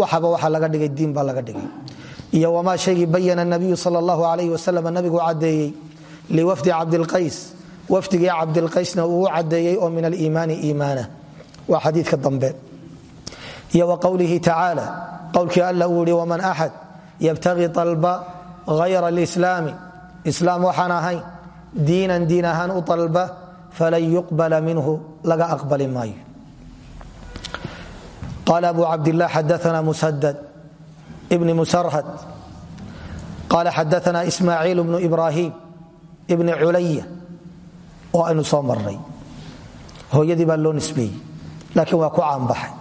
waxaba waxa laga dhigay diin baa laga dhigay. Iyo wamaa shaygii bayana nabiyu sal allahu alayh wasalam nabigu caddeeyey liwafdi cabdilqays wafdigii cabdilqaysna uu u oo min aliimaani iimaana. Waa xadiidka dambe. Iyo wa qowlihi tacaala qowlkii alla uu yihi waman axad yabtagi alba hayra alislaami islaam waxaan ahayn diinan diin ahaan u dalba falan yuqbala minhu laga aqbali maayo. Qala abu cabdilah xadaana musadad bni musarhad. Qala xadaana ismaaciil bnu ibrahim bni culaya oo aynu soo marnay. Hooyadii baa loo nisbeeyey laakiin waa ku caanbaxay.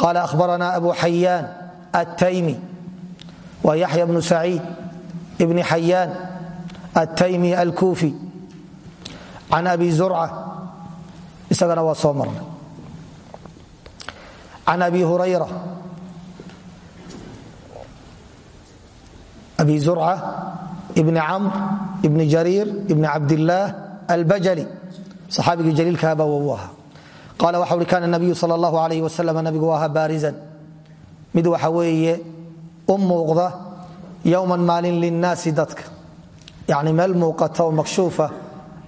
Qala ahbarana abu xayaan attaymi wa yaxya bnu saciid bni xayaan attaymi alkuufi can abi zurca isagana waa soo marnay can abi hurayra abi zurca bni camr bni jariir bni cabdillaah albajali saxaabigii jaliilkaaba wuu ahaa qaala waxa uhi kana nabiyu sal allahu alayh wasalam nabigu ahaa baarizan mid waxa weeye u muuqda yowman maalin linnaasi dadka. Yani meel muuqata oo makshuufa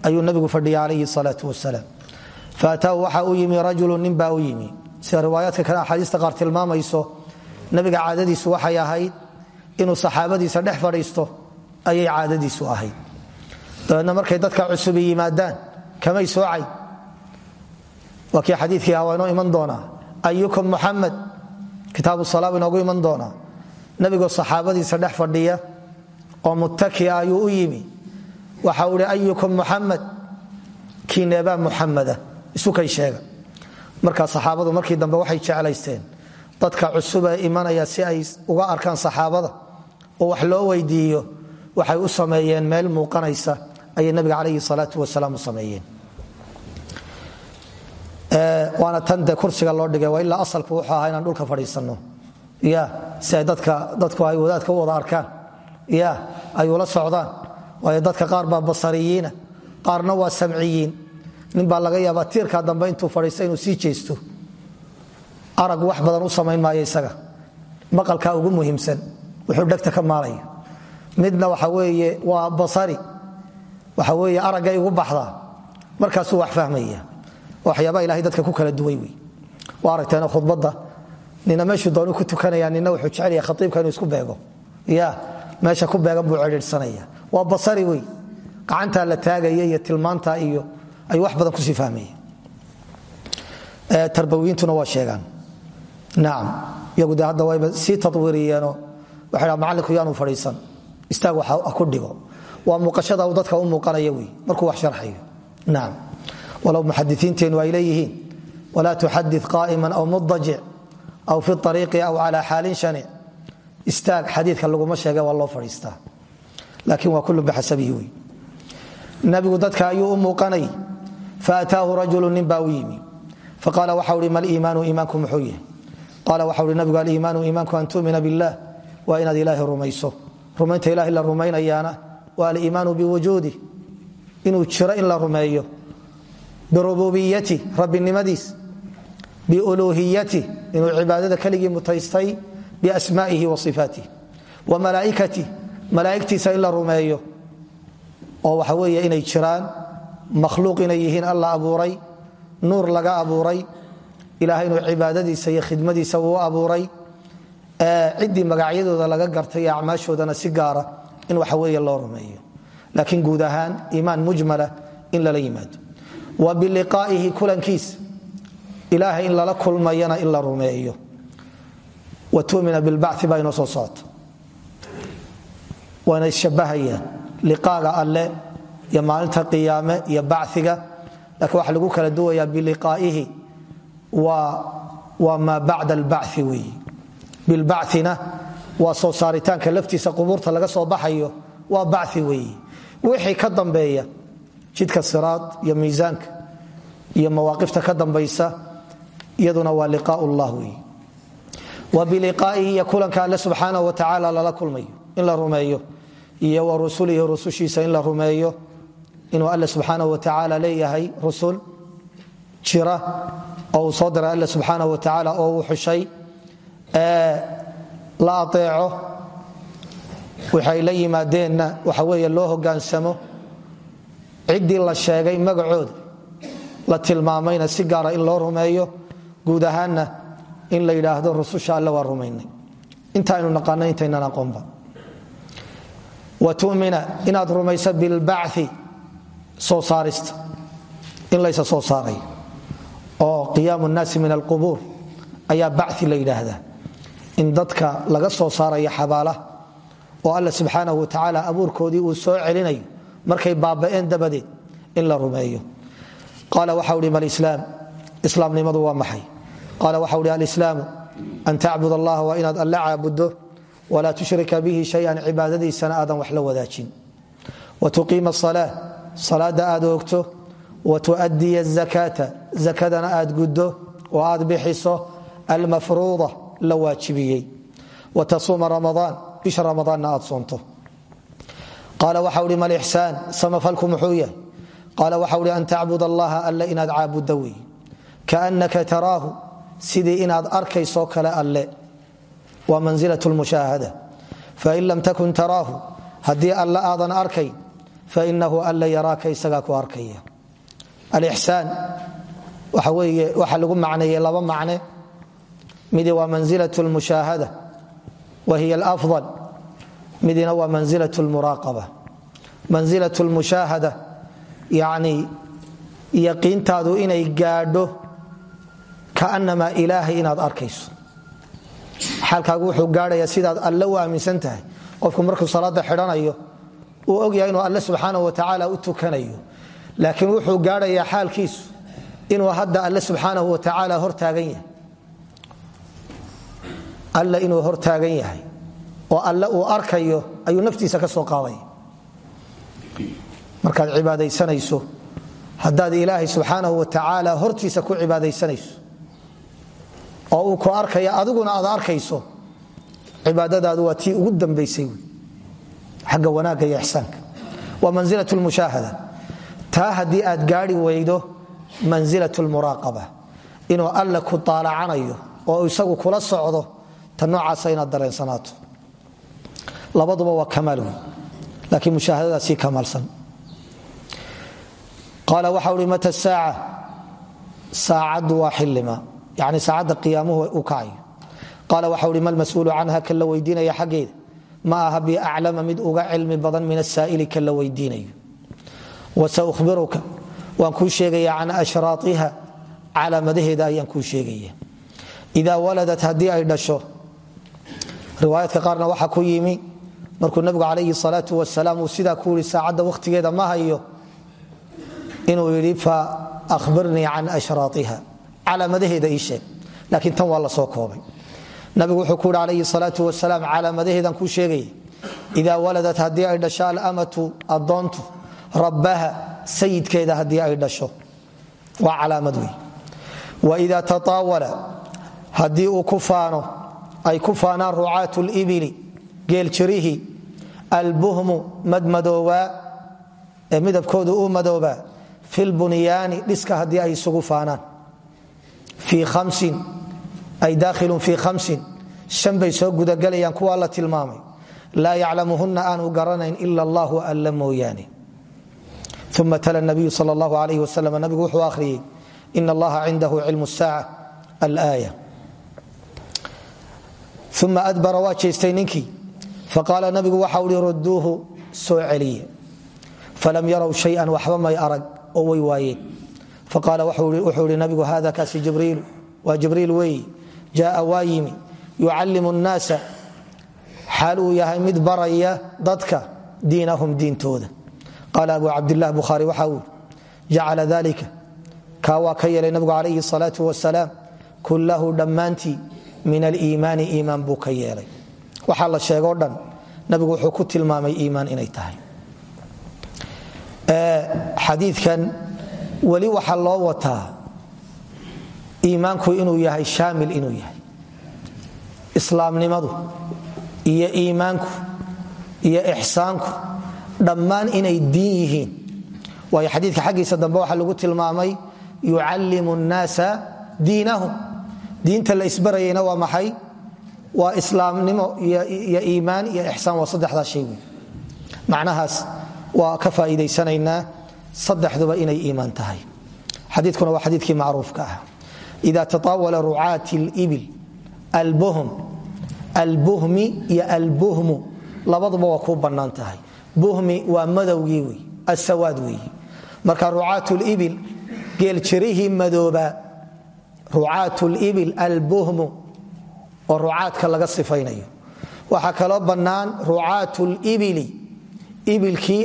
ayuu nabigu fadhiya calayhi salaau wasalaam faataahu waxa u yimi rajulu nin baa u yimi. Sida kale axaadiista qaar tilmaamayso nabiga caadadiisu waxay ahayd inuu saxaabadiisa dhex fadhiisto ayay caadadiisu ahayd. Dabeedna markay dadka cusubi yimaadaan kamay soocay waa kii xadiikii waa inoo iman doonaa. Ayukum muxamed kitaabu sala inoogu iman doonaa nabigoo saxaabadiisa dhex fadhiya oo muttakia ayuu u yimi. Waxa uu hi ayukum muxamed kii neebaa muxameda isukay sheega. Markaa saxaabadu markii dambe waxay jeclaysteen dadka cusub ee imanaya si ay uga arkaan saxaabada oo wax loo weydiiyo waxay u sameeyeen meel muuqanaysa ayay nabiga calayhi salaau wasalaam u sameeyeen. Waana tan de kursiga loo dhigay waa ilaa asalku wuxuu ahaa inaan dhulka fadhiisanno ya si ay dadku ay wadaadka u wada arkaan. Ya ay ula socdaan. Waayo dadka qaar baa basariyiina qaarna waa samciyiin. Nin baa laga yaabaa tiirkaa dambe intuu fadhiista inuu sii jeesto. Arag wax badan u samayn maayo isaga. Maqalkaa ugu muhiimsan wuxuu dhegta ka maalaya. Midna waxa weeye waa basari. Waxa weeye araggay ugu baxdaa markaasuu wax fahmaya. Waxyaabaa ilahay dadka ku kala duway wey. Waa aragteena khudbadda nina meeshuu doonu ku tukanaya nina wuxuu jecelaya khaiibka inuu isku beego. Ya meesha ku beegan buu cidhiidhsanaya waa basari wey gacantaa la taagaya iyo tilmaanta iyo ay wax badan ku sii fahmaya. Tarbawiyiintuna waa sheegaan. Nacam iyagu de hadda wayba sii tawiiriyeenoo waxay dha macallinku yaanu fadhiisan. Istaag wax ku dhigo. Waa muuqashada uu dadka u muuqanaya wey markuu wax sharxayo. Nacam walow muxadisiinteennu ay leeyihiin walaa tuxadid qaa'iman aw mudajic aw fi ariiqi aw calaa xaalin shanic istaag xadiidka laguma sheege waa loo fadhiistaa laakiin waa kullu bixasabihi wey nabigu dadka ayuu u muuqanay faataahu rajulu nin baa u yimi. Faqaala waxau hi maliimaanu iimaanku? Muxuu yahay qaala waxau hi nabigu aliimaanu iimaanku an tumina biاllah waa inaad ilaahay rumayso. Rumaynta ilahay la rumaynayaana waa aliimaanu biwujuudih inuu jiro in la rumeeyo birububiyati rabbinimadiis biuluuhiyati inuu cibaadada keligii mutaystay biasmaa'ihi wa ifaatih wa malaaikatih malaa'igtiisa in la rumeeyo oo waxa weeye inay jiraan makhluuq inay yihiin alla abuuray nuur laga abuuray ilaahay inuu cibaadadiisa iyo khidmadiisa uu abuuray ciddii magacyadooda laga gartay iyo acmaashoodana si gaara in waxa weeye loo rumeeyo laakiin guud ahaan ilaahay in lala kulmayana in la wa tumina bilbacthi baa inoo soo socota. Waana isshabbahayaan liqaaga alle iyo maalinta qiyaame iyo baciga laakiin waxa lagu kala duwayaa biliqaa'ihi waa maa bacda albacthi weeye bilbacina waa soo saaritaanka laftiisa qubuurta laga soo baxayo waa baci weeye wixii ka dambeeya jidka siraad iyo miisaanka iyo mawaaqifta ka dambaysa iyaduna waa liqaa llah weeye wa biliqaa'ihi iyo kulanka alle subxaanah wa tacaala lala kulmayo in la rumeeyo iyo wa rusulihi rusushiisa in la rumeeyo inuu alle subxaanah wa tacaala leeyahay rusul jira oo uu soo diray alle subxaanah wa tacaala oo uu xushay la aeeco waxay la yimaadeenna waxa weeye loo hogaansamo ciddii la sheegay magacooda la tilmaamayna si gaara in loo rumeeyo guud ahaanna in la yidhaahdo rususha alle waa rumaynay. Intaaynu naqaana intaynan aqoonba wa tumina inaad rumayso bilbacthi soo saarista. In laysa soo saaray. Oo qiyaamu nnaasi min alqubuur ayaa bacthi la yidhaahdaa in dadka laga soo saarayo xabaalaha oo alla subxaanahu wa tacaala abuurkoodii uu soo celinayo markay baaba'een dabadeed in la rumeeyo. Qaala waxau hi malislaam islaamnimadu waa maxay qaala waxau hi alislaamu an tacbud allaha waa inaad alle caabuddo walaa tushrika bihi shayan cibaadadiisana aadan wax la wadaajin. Wa tuqiima asalaa salaada aad oogto. Wa tu'adiya azakaata zakadana aad guddo oo aad bixiso almafruuda la waajibiyey. Wa tasuuma ramadaan bisha ramadaanna aad soonto. Qaala waxau hi malixsaan samafalku muxuu yahay. Qaala waxau hi an tacbud allaha alle inaad caabuddo wey. Kaannaka taraahu sidii inaad arkaysoo kale alle. Waa mansilat lmushaahada fain lam takun taraahu haddii alle aadan arkayn fainahu alle yaraaka isagaa ku arkaya. Alixsaan waxa weeye waxaa lagu macneeyey laba macne. Midi waa mansilat lmushaahada wa hiya midina waa mansilat lmuraaqaba mansilat lmushaahada yacni yaqiintaadu inay gaadho kaanamaa ilaahay inaad arkayso. Xaalkaagu wuxuu gaadhayaa sidaad alle u aaminsan tahay. Qofku markuu salaada xidhanayo uu ogyahay inuu alle subxaana wa tacaala u tukanayo. Laakiin wuxuu gaadhayaa xaalkiisu inuu hadda alle subxaanahu wa tacaala hortaagan yahay. Alle inuu hortaagan yahay. Oo alle uu arkayo ayuu naftiisa ka soo qaadaya markaad cibaadaysanayso haddaad ilaahay subxaanahu wa tacaala hortiisa ku cibaadaysanayso oo uu ku arkaya adiguna aad arkayso cibaadadaadu waa tii ugu dambaysay xagga wanaagga iyo ixsaanka. Waa mansilat lmushaahada taa haddii aad gaari weydo mansilat lmuraaqaba inuu alle ku daalacanayo oo isagu kula socdo ta noocaasa dareensanaato. Labaduba waa kamaal wey laakiin mushaahadadaa sii kamaalsan. Qaala waxa uhi mata saaca? Saacaddu waa xillima yani saacadda qiyaamuhu u kacayo qaala waxa uhi malmas-uulu canha? Kan la weydiinaya xaggeeda. Ma aha biaclama mid uga cilmi badan min asaa'ili kan la weydiinayo. Wasauhbiruka waan kuu sheegaya can ashraaiha calaamadaheeda ayaan kuu sheegaya. Idaa waladat haddii ay dhasho. Riwaayaadka qaarna waxaa ku yimi markuu nabigu calayhi salaau wasalaam uu sidaa ku yii saacadda wakhtigeeda ma hayo inuu yidhi fa ahbirnii can ashraaiha calaamadaheeda ii sheeg laakiin tan waa la soo koobay. Nabigu wuxuu ku yidhi salaau wasalaam calaamadaheedan kuu sheegaya idaa waladat haddii ay dhasho alamatu addoontu rabbaha sayidkeeda haddii ay dhasho. Waa calaamad wey waida tataawala haddii uu ku faano ay ku faanaan rucaatu libili geeljirihi albuhmu madmadoobaa ee midabkoodu uu madoobaa fi lbunyaani dhiska haddii ay isugu faanaan ay daakhilun fii khamsin. Shan bay soo gudagelayaan kuwaa la tilmaamay. Laa yaclamuhunna aanu garanayn ila allahu alla mooyaane. Uma tala nabiyu sal allahu alayh wasalam nabigu wuxuu akhriyey in allaha cindahu cilmu saaca alaaya. Uma adbara waa jeestay ninkii. Faqaala nabigu waxa uhi ruduuhu soo falam yarow shayan waxba may arag oo way waayeen faqaala wuxuu ihi nabigu hada kaasi jibriilu waa jibriil weeyi jaaa waa yimi. Yucallimu nnaasa xaal uu yahay mid baraya dadka diinahum diintooda. Qaala abu cabdilah bukhaari waxa uu jacala dalika kaa waa ka yeelay nabigu calayhi salaau wasalaam kullahu dhammaantii min aliimaani iimaan buu ka yeelay. Waxaa weli waxaa loo wataa iimaanku inuu yahay shaamil inuu yahay. Islaamnimadu iyo iimaanku iyo ixsaanku dhammaan inay diin yihiin. Waayo xadiidka xaggiisa dambe waxaa lagu tilmaamay yucallimu nnaasa diinahum. Diinta la isbarayayna waa maxay? Waa islaamnimo iyo iimaan iyo ixsaan waa saddexdaa shay macnahaas waa ka faa'iidaysanaynaa saddexduba inay iimaan tahay. Xadiikuna waa xadiikii macruufka ah. Ida tataawala rucaati libil albuhm albuhmi iyo albuhmu labaduba waa kuu bannaan tahay. Buhmi waa madowgii wey asawaad weeye marka rucaat libil geeljirihii madooba. Rucaat libil albuhmu oo rucaadka laga sifaynayo. Waxaa kaloo bannaan rucaat libili ibilkii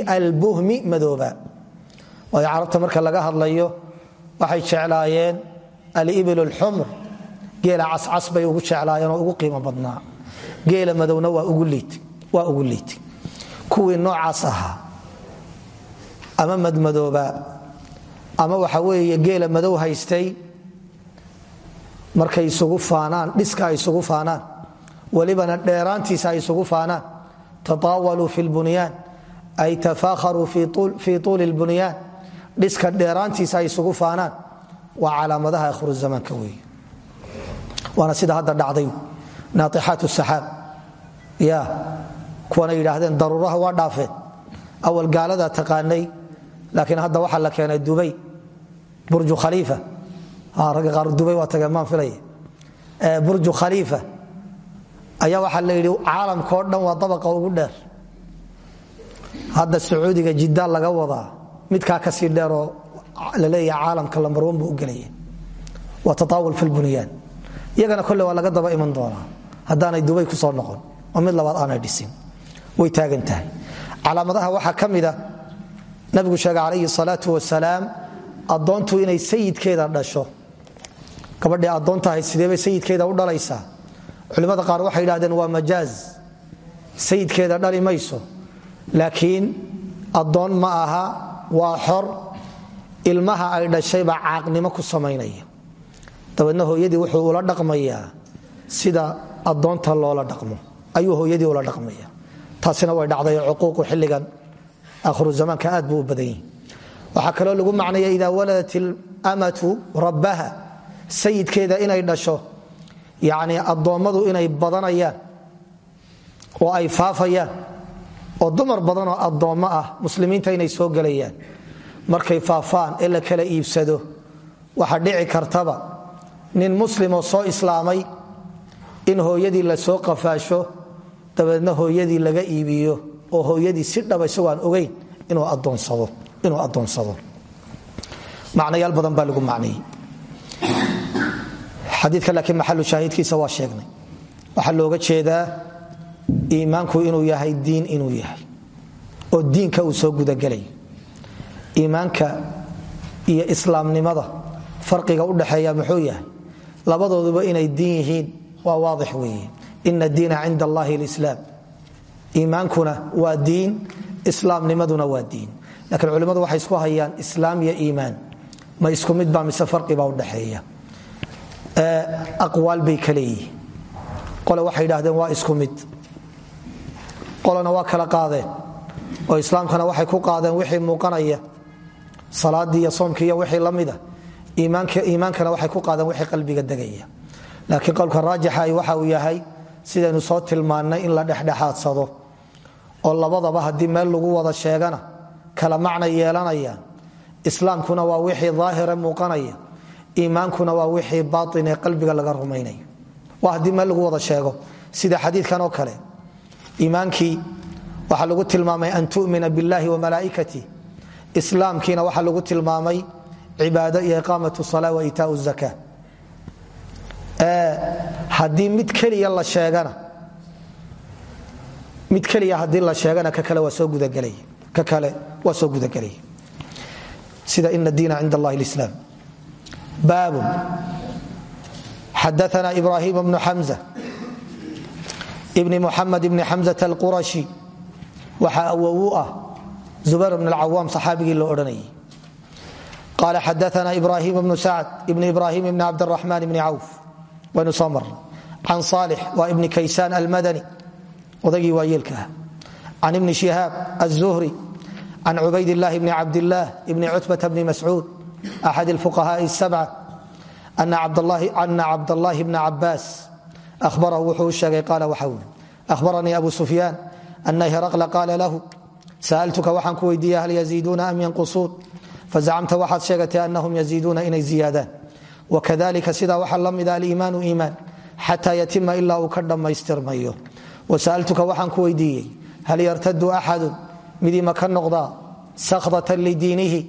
waayo carabta marka laga hadlayo waxay jeclaayeen alibil lxumr geela cascas bay ugu jeclaayeen oo ugu qiimo badnaa. Geela madowna waa ugu liit kuwii noocaas ahaa ama madmadooba ama waxa weeye geela madow haystay markay isugu faanaan dhiska ay isugu faanaan welibana dheeraantiisa ay isugu faanaan. Tataawaluu fi lbunyaan ay tafaakharuu fii tuuli lbunyaan dhiska dheeraantiisa ay isugu faanaan. Waa calaamadaha akhiru zamaanka weeye. Waana sida hadda dhacday naaixaat saxaab. Ya kuwana yidhaahdeen daruuraha waa dhaafeen. Awal gaalada taqaanay laakiin hadda waxaa la keenay dubay burju khaliifa ragga qaar dubay waa tageen maan filaya burju khaliifa ayaa waxaa la yidhi caalamkao dhan waa dabaqa ugu dheer. Hadda sacuudiga jiddaan laga wadaa midkaa ka sii dheeroo laleeyaha caalamka lambarwan buu u waa tataawul fi lbunyaan iyagana kolle waa laga daba iman doonaa. Haddaanay dubay ku soo noqon oo mid labaad aanay dhisin. Way taagan calaamadaha waxaa ka mida nabigu sheegay calayhi salaatu wasalaam addoontu inay sayidkeeda dhasho. Gabadhii addoontahay sideebay sayidkeeda u dhalaysaa? Culimmada qaar waxay yidhahdeen waa majaaz. Sayidkeeda dhali laakiin addoon ma aha waa xor. Ilmaha ay dhashaybaa caaqnimo ku samaynaya. Dabeedna hooyadii wuxuu ula dhaqmayaa sida addoonta loola dhaqmo. Ayuu hooyadii ula dhaqmaya. Taasina way dhacday cuquuqu xilligan. Akhiru zamaanka aad buu u badan waxaa kaloo lagu macnaya idaa waladat ilamatu rabbaha. Sayidkeeda inay dhasho yacni addoommadu inay badanayaan oo ay faafayaan oo dumar badan oo addoommo ah muslimiinta inay soo gelayaan markay faafaan ee la kala iibsado waxaa dhici kartaba nin muslimoo soo islaamay in hooyadii la soo qafaasho dabeedna hooyadii laga iibiyo oo hooyadii si dhaba isagoo aan ogeyn inuu addoonsado macnayaal badan baa lagu macnayey xadiidka laakiin maxalu shaahidkiisa waa sheegnay. Waxaa looga jeedaa iimaanku inuu yahay diin inuu yahay oo diinka uu soo gudagelayo iimaanka iyo islaamnimada farqiga u dhaxeeya muxuu yahay labadooduba inay diin yihiin waa waadix weeye. Ina diina cinda allahi lislaam. Iimaankuna waa diin islaamnimaduna waa diin. Laakiin culimmadu waxay isku hayaan islaam iyo iimaan. Ma isku mid baa mise farqibaa udhaxeeya aqwaal bay ka leeyihiin. Qole waxay yidhahdeen waa isku mid qolena waa kala qaadeen oo islaamkana waxay ku qaadeen wixii muuqanaya salaadii iyo soomkii iyo wixii la mida iimaankana waxay ku qaadeen wixii qalbiga degaya. Laakiin qowlka raajixa ay waxa uu yahay sidaynu soo tilmaannay in la dhexdhexaadsado oo labadaba haddii meel lagu wada sheegana kala macna yeelanayaan islaamkuna waa wixii daahire muuqanaya iimaankuna waa wixii baain ee qalbiga laga rumaynayo. Waa haddii meel lagu wada sheego sida xadiidkan oo kale iimaankii waxaa lagu tilmaamay an tumina biاllahi wamalaa'ikatih islaamkiina waxaa lagu tilmaamay cibaado iyo iqaamatu sala wa itaau zaka haddii mid keliya la sheegana mid keliya haddii la sheegana ka kale waa soo gudagelay ka kale waa soo gudagelay. Sida ina diina cind allahi اlislaam baab xadaana ibrahim bnu xamza bni muxamed bni xamzة alqurashi waxaa awow u ah zubayr bn اlcawaam saxaabigii loo odhanayay qala xadaana ibrahim bnu sacd ibn ibrahim bn cabdالraxman bni cawf waynu soo marnay can صaalix waa ibni kaysaan almadani odaygii waa yeelka ah can ibni shihaab الzuhri can cubayd اllahi bni cabdillaah bni cutbata bni mascuud axad اlfuqahaaءi الsabca ana cabdاllahi bna cabaas ahbarahu wuxuu u sheegay qaala waxa ui ahbaranii abu sufyaan ana hiraqla qaala lahu sa'altuka waxaan ku weydiiyey hal yaziiduuna am yanqusuun fazacamta waxaad sheegatay anahum yaziiduuna inay ziyaadaan wakadalika sidaa waxaa la mida aliimaanu iimaan xataa yatima ilaa uu ka dhammaystirmayo wasa'altuka waxaan ku weydiiyey hal yartadu axadun midii ma ka noqdaa sakhdatan lidiinihi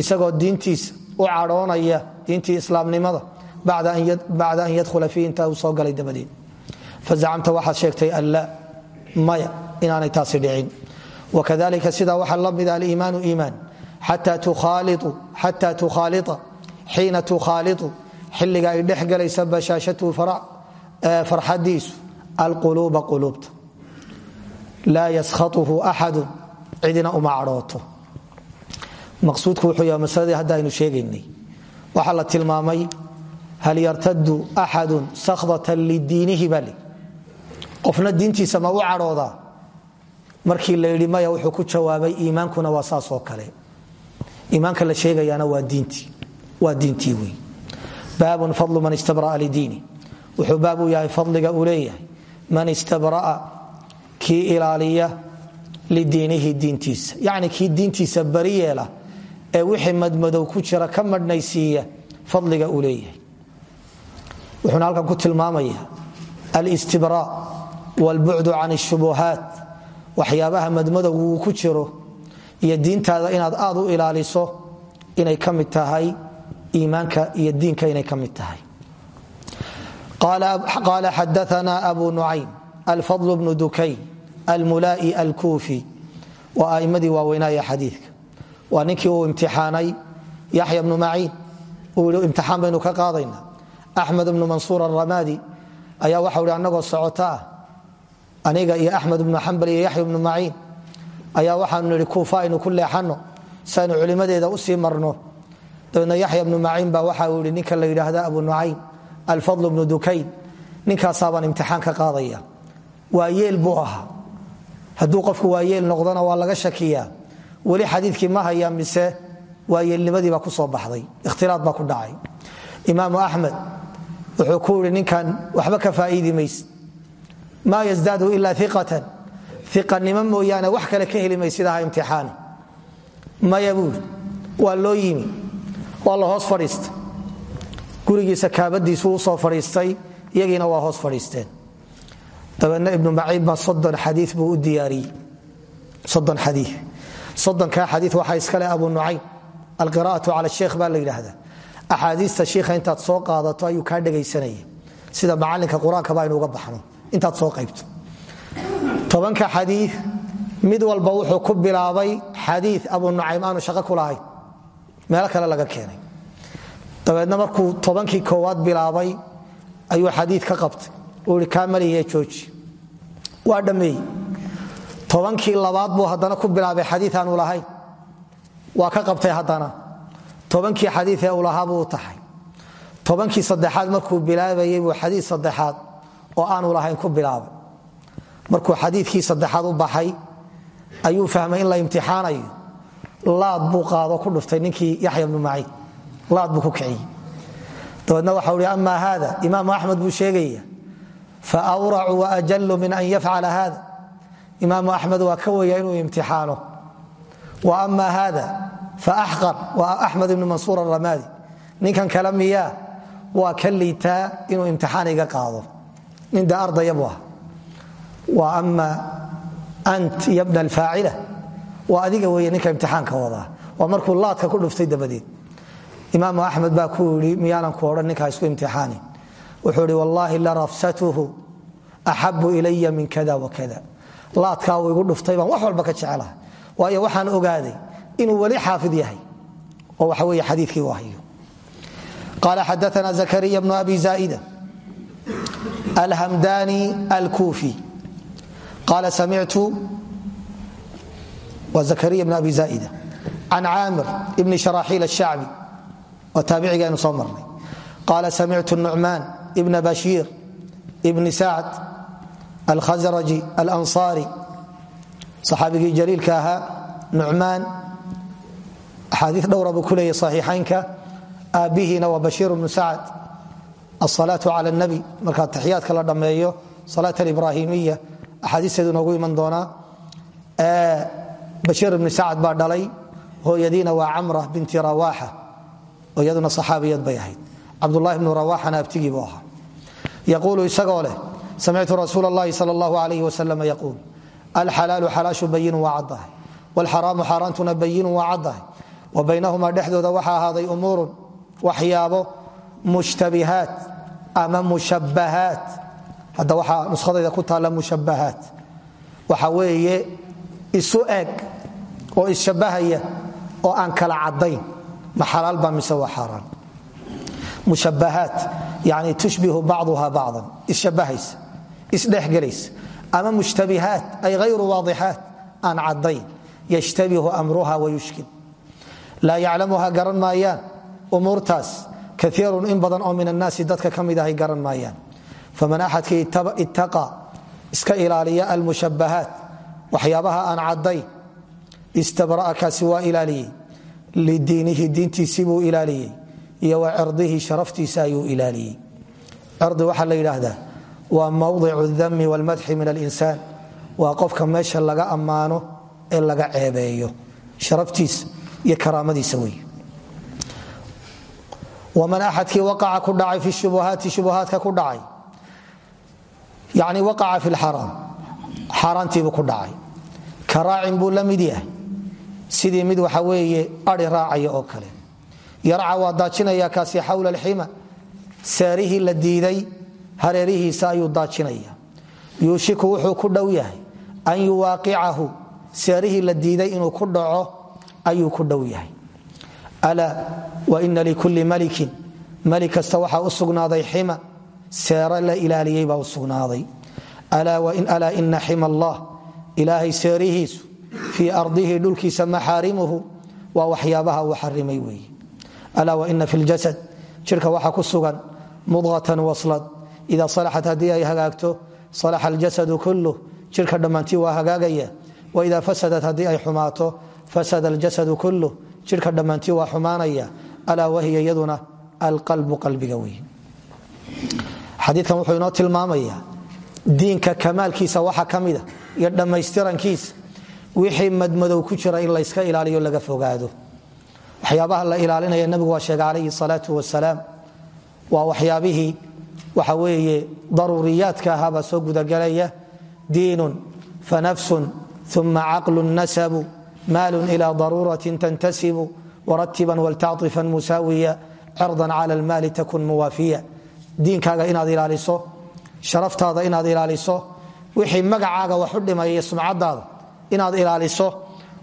isagoo diintiisa u cadhoonaya diintii islaamnimada bacda an yadhula fiihi intaa uu soo galay dabadeed fazacamta waxaad sheegtay alla maya inaanay taasi dhicin wakadalika sidaa waxaa la mida aliimaanu iimaan xataa tukhaalia xiina tukhaaliu xilliga ay dhex galaysa bashaashatu farxadiisu alquluuba quluubta laa yaskhauhu axadu cidina uma cadhooto maqsuudku wuxuu yaha masaladii hadda aynu sheegaynay waxaa la tilmaamay hal yartadu axadun sakhdatan lidiinihi baa qofna diintiisa ma u markii la yidhi maya wuxuu ku jawaabay iimaankuna waa saas oo kale iimaanka la sheegayaana waa diintii wey baabun fadlu man istabra'a lidiini wuxuu baab u yahay fadliga uu leeyahay man istabra'a kii ilaaliya lidiinihi diintiisa yacni kii diintiisa bari ee wixii madmadow ku jira ka madhnaysiiya fadliga uu leeyahay wuxuuna halkan ku tilmaamaya alistibra walbucdu can ashubuhaat waxyaabaha madmadowgu ku jiro iyo diintaada inaad aad u ilaaliso inay ka mid tahay iimaanka iyo diinka inay ka mid tahay. Qaala xadaana abu nucaym alfadl bnu dukayn almulaa'i alkuufi waa a'imadii waaweynaya xadiidka. Waa ninkii uu imtixaanay yaxya bnu maciin uu imtixaan baynu ka qaadayna axmed bnu mansuur alramaadi ayaa waxau hi annagoo socoto ah aniga iyo axmed bnu xambal iyo yaxya bnu maciin ayaa waxaanu nihi kuufa aynu ku leexanno si aynu u sii marno. Dabeedna yaxya bnu maciin baa waxa uu ninka la yidhaahda abu nucaym alfadl bnu dukayn ninkaasaabaan imtixaan ka qaadaya. Waa buu ahaa. Hadduu qofku waa yeel waa laga shakiyaa. Weli xadiidkii ma haya mise waa yeelnimadiibaa ku soo baxday ikhtilaad baa ku dhacay. Imaamu axmed wuxuu ku yidhi ninkan waxba ka faa'iidi mayse maa yasdaadu ila iqatan iqanimo mooyaane wax kale ka heli maysidaha imtixaani. Maya buuri waa loo yimi. Waa hoos fadhiistay. Gurigiisa kaabadiisu u soo fadhiistay iyagiina waa hoos fadhiisteen. Dabeedna ibnu maciin baa soddon xadii buu u diyaariyey. Soddon xadii soddonkaa xadii waxaa iskale abu nucaym. Alqira'atu cala sheikh baa la yidhaahdaa axaadiista shiikha intaad soo qaadato ayuu kaa dhegaysanaya sida macalinka qur'aankaba aynu uga baxno intaad soo qaybto tobanka xadii mid walba wuxuu ku bilaabay xadii abu nucaym shaqo ku lahayn kale laga keenay dabeedna markuu tobankii koowaad bilaabay ayuu xadii ka qabtay uu i kaa jooji waa dhammeey tobankii labaad buu haddana ku bilaabay xadii aanu lahayn waa ka qabtay haddana tobankii xadiiee uu lahaa buu u taxay tobankii saddexaad markuu bilaabayey buu xadii saddexaad oo aanu lahayn ku bilaabay. Markuu xadiikii saddexaad u baxay ayuu fahmay in la imtixaanayo. Laad buu qaado ku dhuftay ninkii yaxya bnu maciin laad buu ku kiciyey. Dabeedna waxau hi ama haada imaamu axmed buu sheegaya fa awracu waajallu min an yafcala haada. Imaamu axmed waa ka weya inuu imtixaano. Wa ama haada waa axmed ibnu mansuur aramaadi ninkan kale miyaa waa ka liitaa inuu imtixaan iga qaado nin de ardaya buu ah wa ama ant ya bna alfaacila waa adiga weeye ninka imtixaanka wadaa waa markuu laadka ku dhuftay dabadeed imaamu axmed baa ku yidhi miyaanan ku odhan ninkaa isku imtixaanin wuxuu idhi wallaahi larafsatuhu axabu ilaya min kada wakada laadkaa uu igu dhuftay baan wax walba ka jecelaha waayo waxaan ogaaday inuu weli xaafid yahay oo waxa weeye xadiikii u qaala xadaana zakariya bnu abi zaa'ida alhamdani alkuufi. Qaala samictu wa zakariya bn abi zaa'ida can caamir ibni sharaaxiil ashacbi waa taabicigaaynu soo marnay. Qaala samictu nucmaan ibna bashiir ibni sacd alkhasraji alansaari. Saxaabigii jaliilka ahaa nucmaan axaadii dhowra buu ku leeyay saxiixaynka aabbihiina waa bashiir bnu sacd asalaatu cala nabi markaa taxiyaadka la dhammeeyo salaat alibraahimiya axaadiisteedu noogu iman doonaa bashiir ibni sacd baa dhalay hooyadiina waa camra binti rawaaxa oo iyaduna saxaabiyad bay ahayd cabdulahi bnu rawaaxana abtigii buu ahaa. Yaquulu isagoo leh samictu rasuul اllahi sal اllahu alayh wasalam yaquul alxalaalu xalaashu bayinu wa baynahumaa dhexdooda waxaa ahaaday umuurun waxyaabo mushtabihaat ama mushabbahaat. Hadda waxaa nuskadayda ku taalla mushabbahaat. Waxa weeye isu eg oo isshabbahaya oo aan kala caddayn. Ma xalaal baa mise waa xaaraan? Mushabbahaat yani tushbihu bacduha bacdan. Isshabbahaysa isdhexgelaysa ama mushtabihaat ay hayru waadixaat aan caddayn. Yashtabihu amruha wayushkil laa yaclamuha garan maayaan. Umuurtaas kaiirun in badan oo min annaasi dadka ka mid ahay garan maayaan. Faman axadkii ittaqa iska ilaaliya almushabbahaat waxyaabaha aan caddayn istabra'a kaasi waa ilaaliyey. Lidiinihi diintiisii buu ilaaliyey iyo wa cirdihi sharaftiisa ayuu ilaaliyey. Cirdi waxaa la yidhaahdaa waa mawdicu dami walmadxi min alinsaan. Waa qofka meesha laga ammaano ee iyo karaamadiisa wey waman axadkii waqaca ku dhacay fi shubuhaati shubuhaatka ku dhacay yani waqaca fi lxaraam xaaraantiibuu ku dhacay. Karaacin buu la mid yahay. Sidii mid waxa weeye ari raacaya oo kale. Yarca waa daajinaya kaasi xawla alxima. Saarihii la diiday hareerihiisa ayuu daajinaya. Yuushiku wuxuu ku dhow yahay an yuwaaqicahu. Saarihii la inuu ku dhaco ayuu ku dhow yahay. Waina likulli malikin malik kasta waxaa u sugnaaday xima seero la ilaaliyey baa u sugnaaday. Alaa ina xima allah ilaahay seerihiisu fii ardihi dhulkiisa maxaarimuhu waa waxyaabaha uu xarimay weeye alaa waina fi ljasad jirka waxaa ku sugan mudqatan waslad ida salaxat haddii ay hagaagto salaxa aljasadu kulluh jirka dhammaantii waa hagaagaya waida fasadat haddii xumaato fasada aljasadu kulluh jirka dhammaantii waa xumaanaya alaa wahiya iyaduna alqalbu qalbiga wey xadiikan wuxuu inoo tilmaamayaa diinka kamaalkiisa waxa ka wixii madmadow ku jira in layska ilaaliyo laga fogaado. Waxyaabaha la ilaalinaya nabigu waa sheegay salaatu wasalaam waa waxyaabihii waxa weeye daruuriyaadka ahaabaa soo gudagelaya diinun fanafsun uma caqlun nasabu maalun ila daruuratin tantasibu waratiban waltacifan musaawiya cirdan cala almaali takun muwaafiya diinkaaga inaad ilaaliso sharaftaada inaad ilaaliso wixii magacaaga wax u dhimaya sumcadaada inaad ilaaliso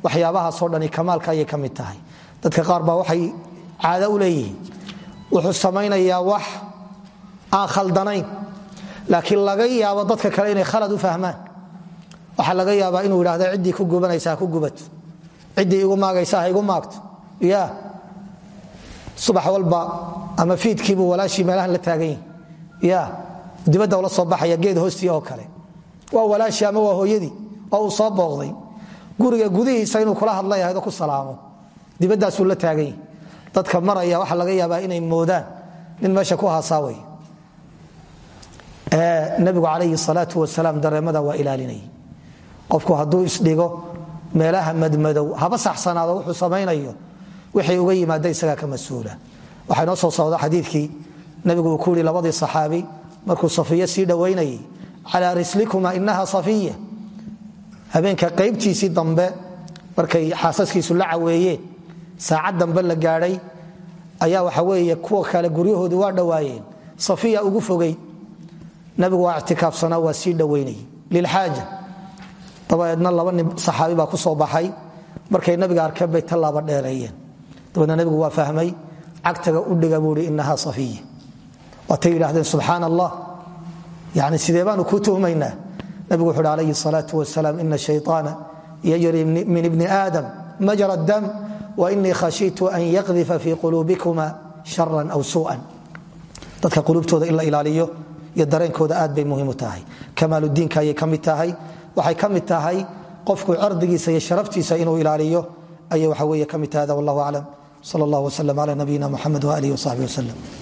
waxyaabahaasoo dhani kamaalka ayay ka mid tahay dadka qaar baa waxay caado u leeyihiin wuxuu samaynayaa wax aan khaldanayn laakiin laga yaabo dadka kale inay khalad u fahmaan waxaa laga yaabaa inuu idhahda ciddii ku gubanaysa ha ku gubato ciddii igu maagaysa ha igu maagto. Ya subax walba ama fiidkiibuu walaashii meelahan la taagan ya dibadda ula soo baxaya geed hoostii oo kale. Waa walaashii ama waa hooyadii? Oo uu soo booqday. Guriga gudihiisa inuu kula hadlay ahayd oo ku salaamo dibaddaasuu la taagan dadka maraya waxaa laga yaabaa inay moodaan. Nin meesha ku haasaaway nabigu calayhi salaatu wasalaam dareemada waa ilaalinayay qofku hadduu isdhigo meelaha madmadow haba saxsanaado wuxuu samaynayo. Wixii uga yimaada isagaa ka mas'uula. Soo socda xadiidkii nabigu uu ku labadii saxaabi markuu safiya sii dhowaynayay calaa rislikuma inaha safiya. Habeenka qaybtiisii dambe markay xaasaskiisu la caweeyeen saacad dambe la gaadhay ayaa waxa weeye kuwa kale guryahoodu waa dhowaayeen. Safiya ugu fogey nabigu waa ictikaafsanaa waa sii dhowaynayay lilxaaja dabadeedna laba nin saxaabi baa ku soo baxay. Markay nabiga arkeen bay tallaaba dheereeyeen dabeedna nabigu waa fahmay cagtaga u dhiga buu hi inaha safiya waatay yidhaahdeen subxaan allah yani sidee baanu kuu tuhmaynaa? Nabigu wuxu uhi calayhi salaatu wasalaam ina shayطaana yajri min ibni aadam majra dam wainii khashiitu an yaqdifa fii quluubikuma sharan aw suu'an dadka quluubtooda in la ilaaliyo iyo dareenkooda aad bay muhiim u tahay. Kamaaludiinka ayay ka mid tahay waxay ka mid tahay qofku cirdigiisa iyo sharaftiisa inuu ilaaliyo ayay waxa weeye ka mid tahay hada wallahu aclam. Sal allah wslm cla nabiyina muxamed walih wsaxbi wslm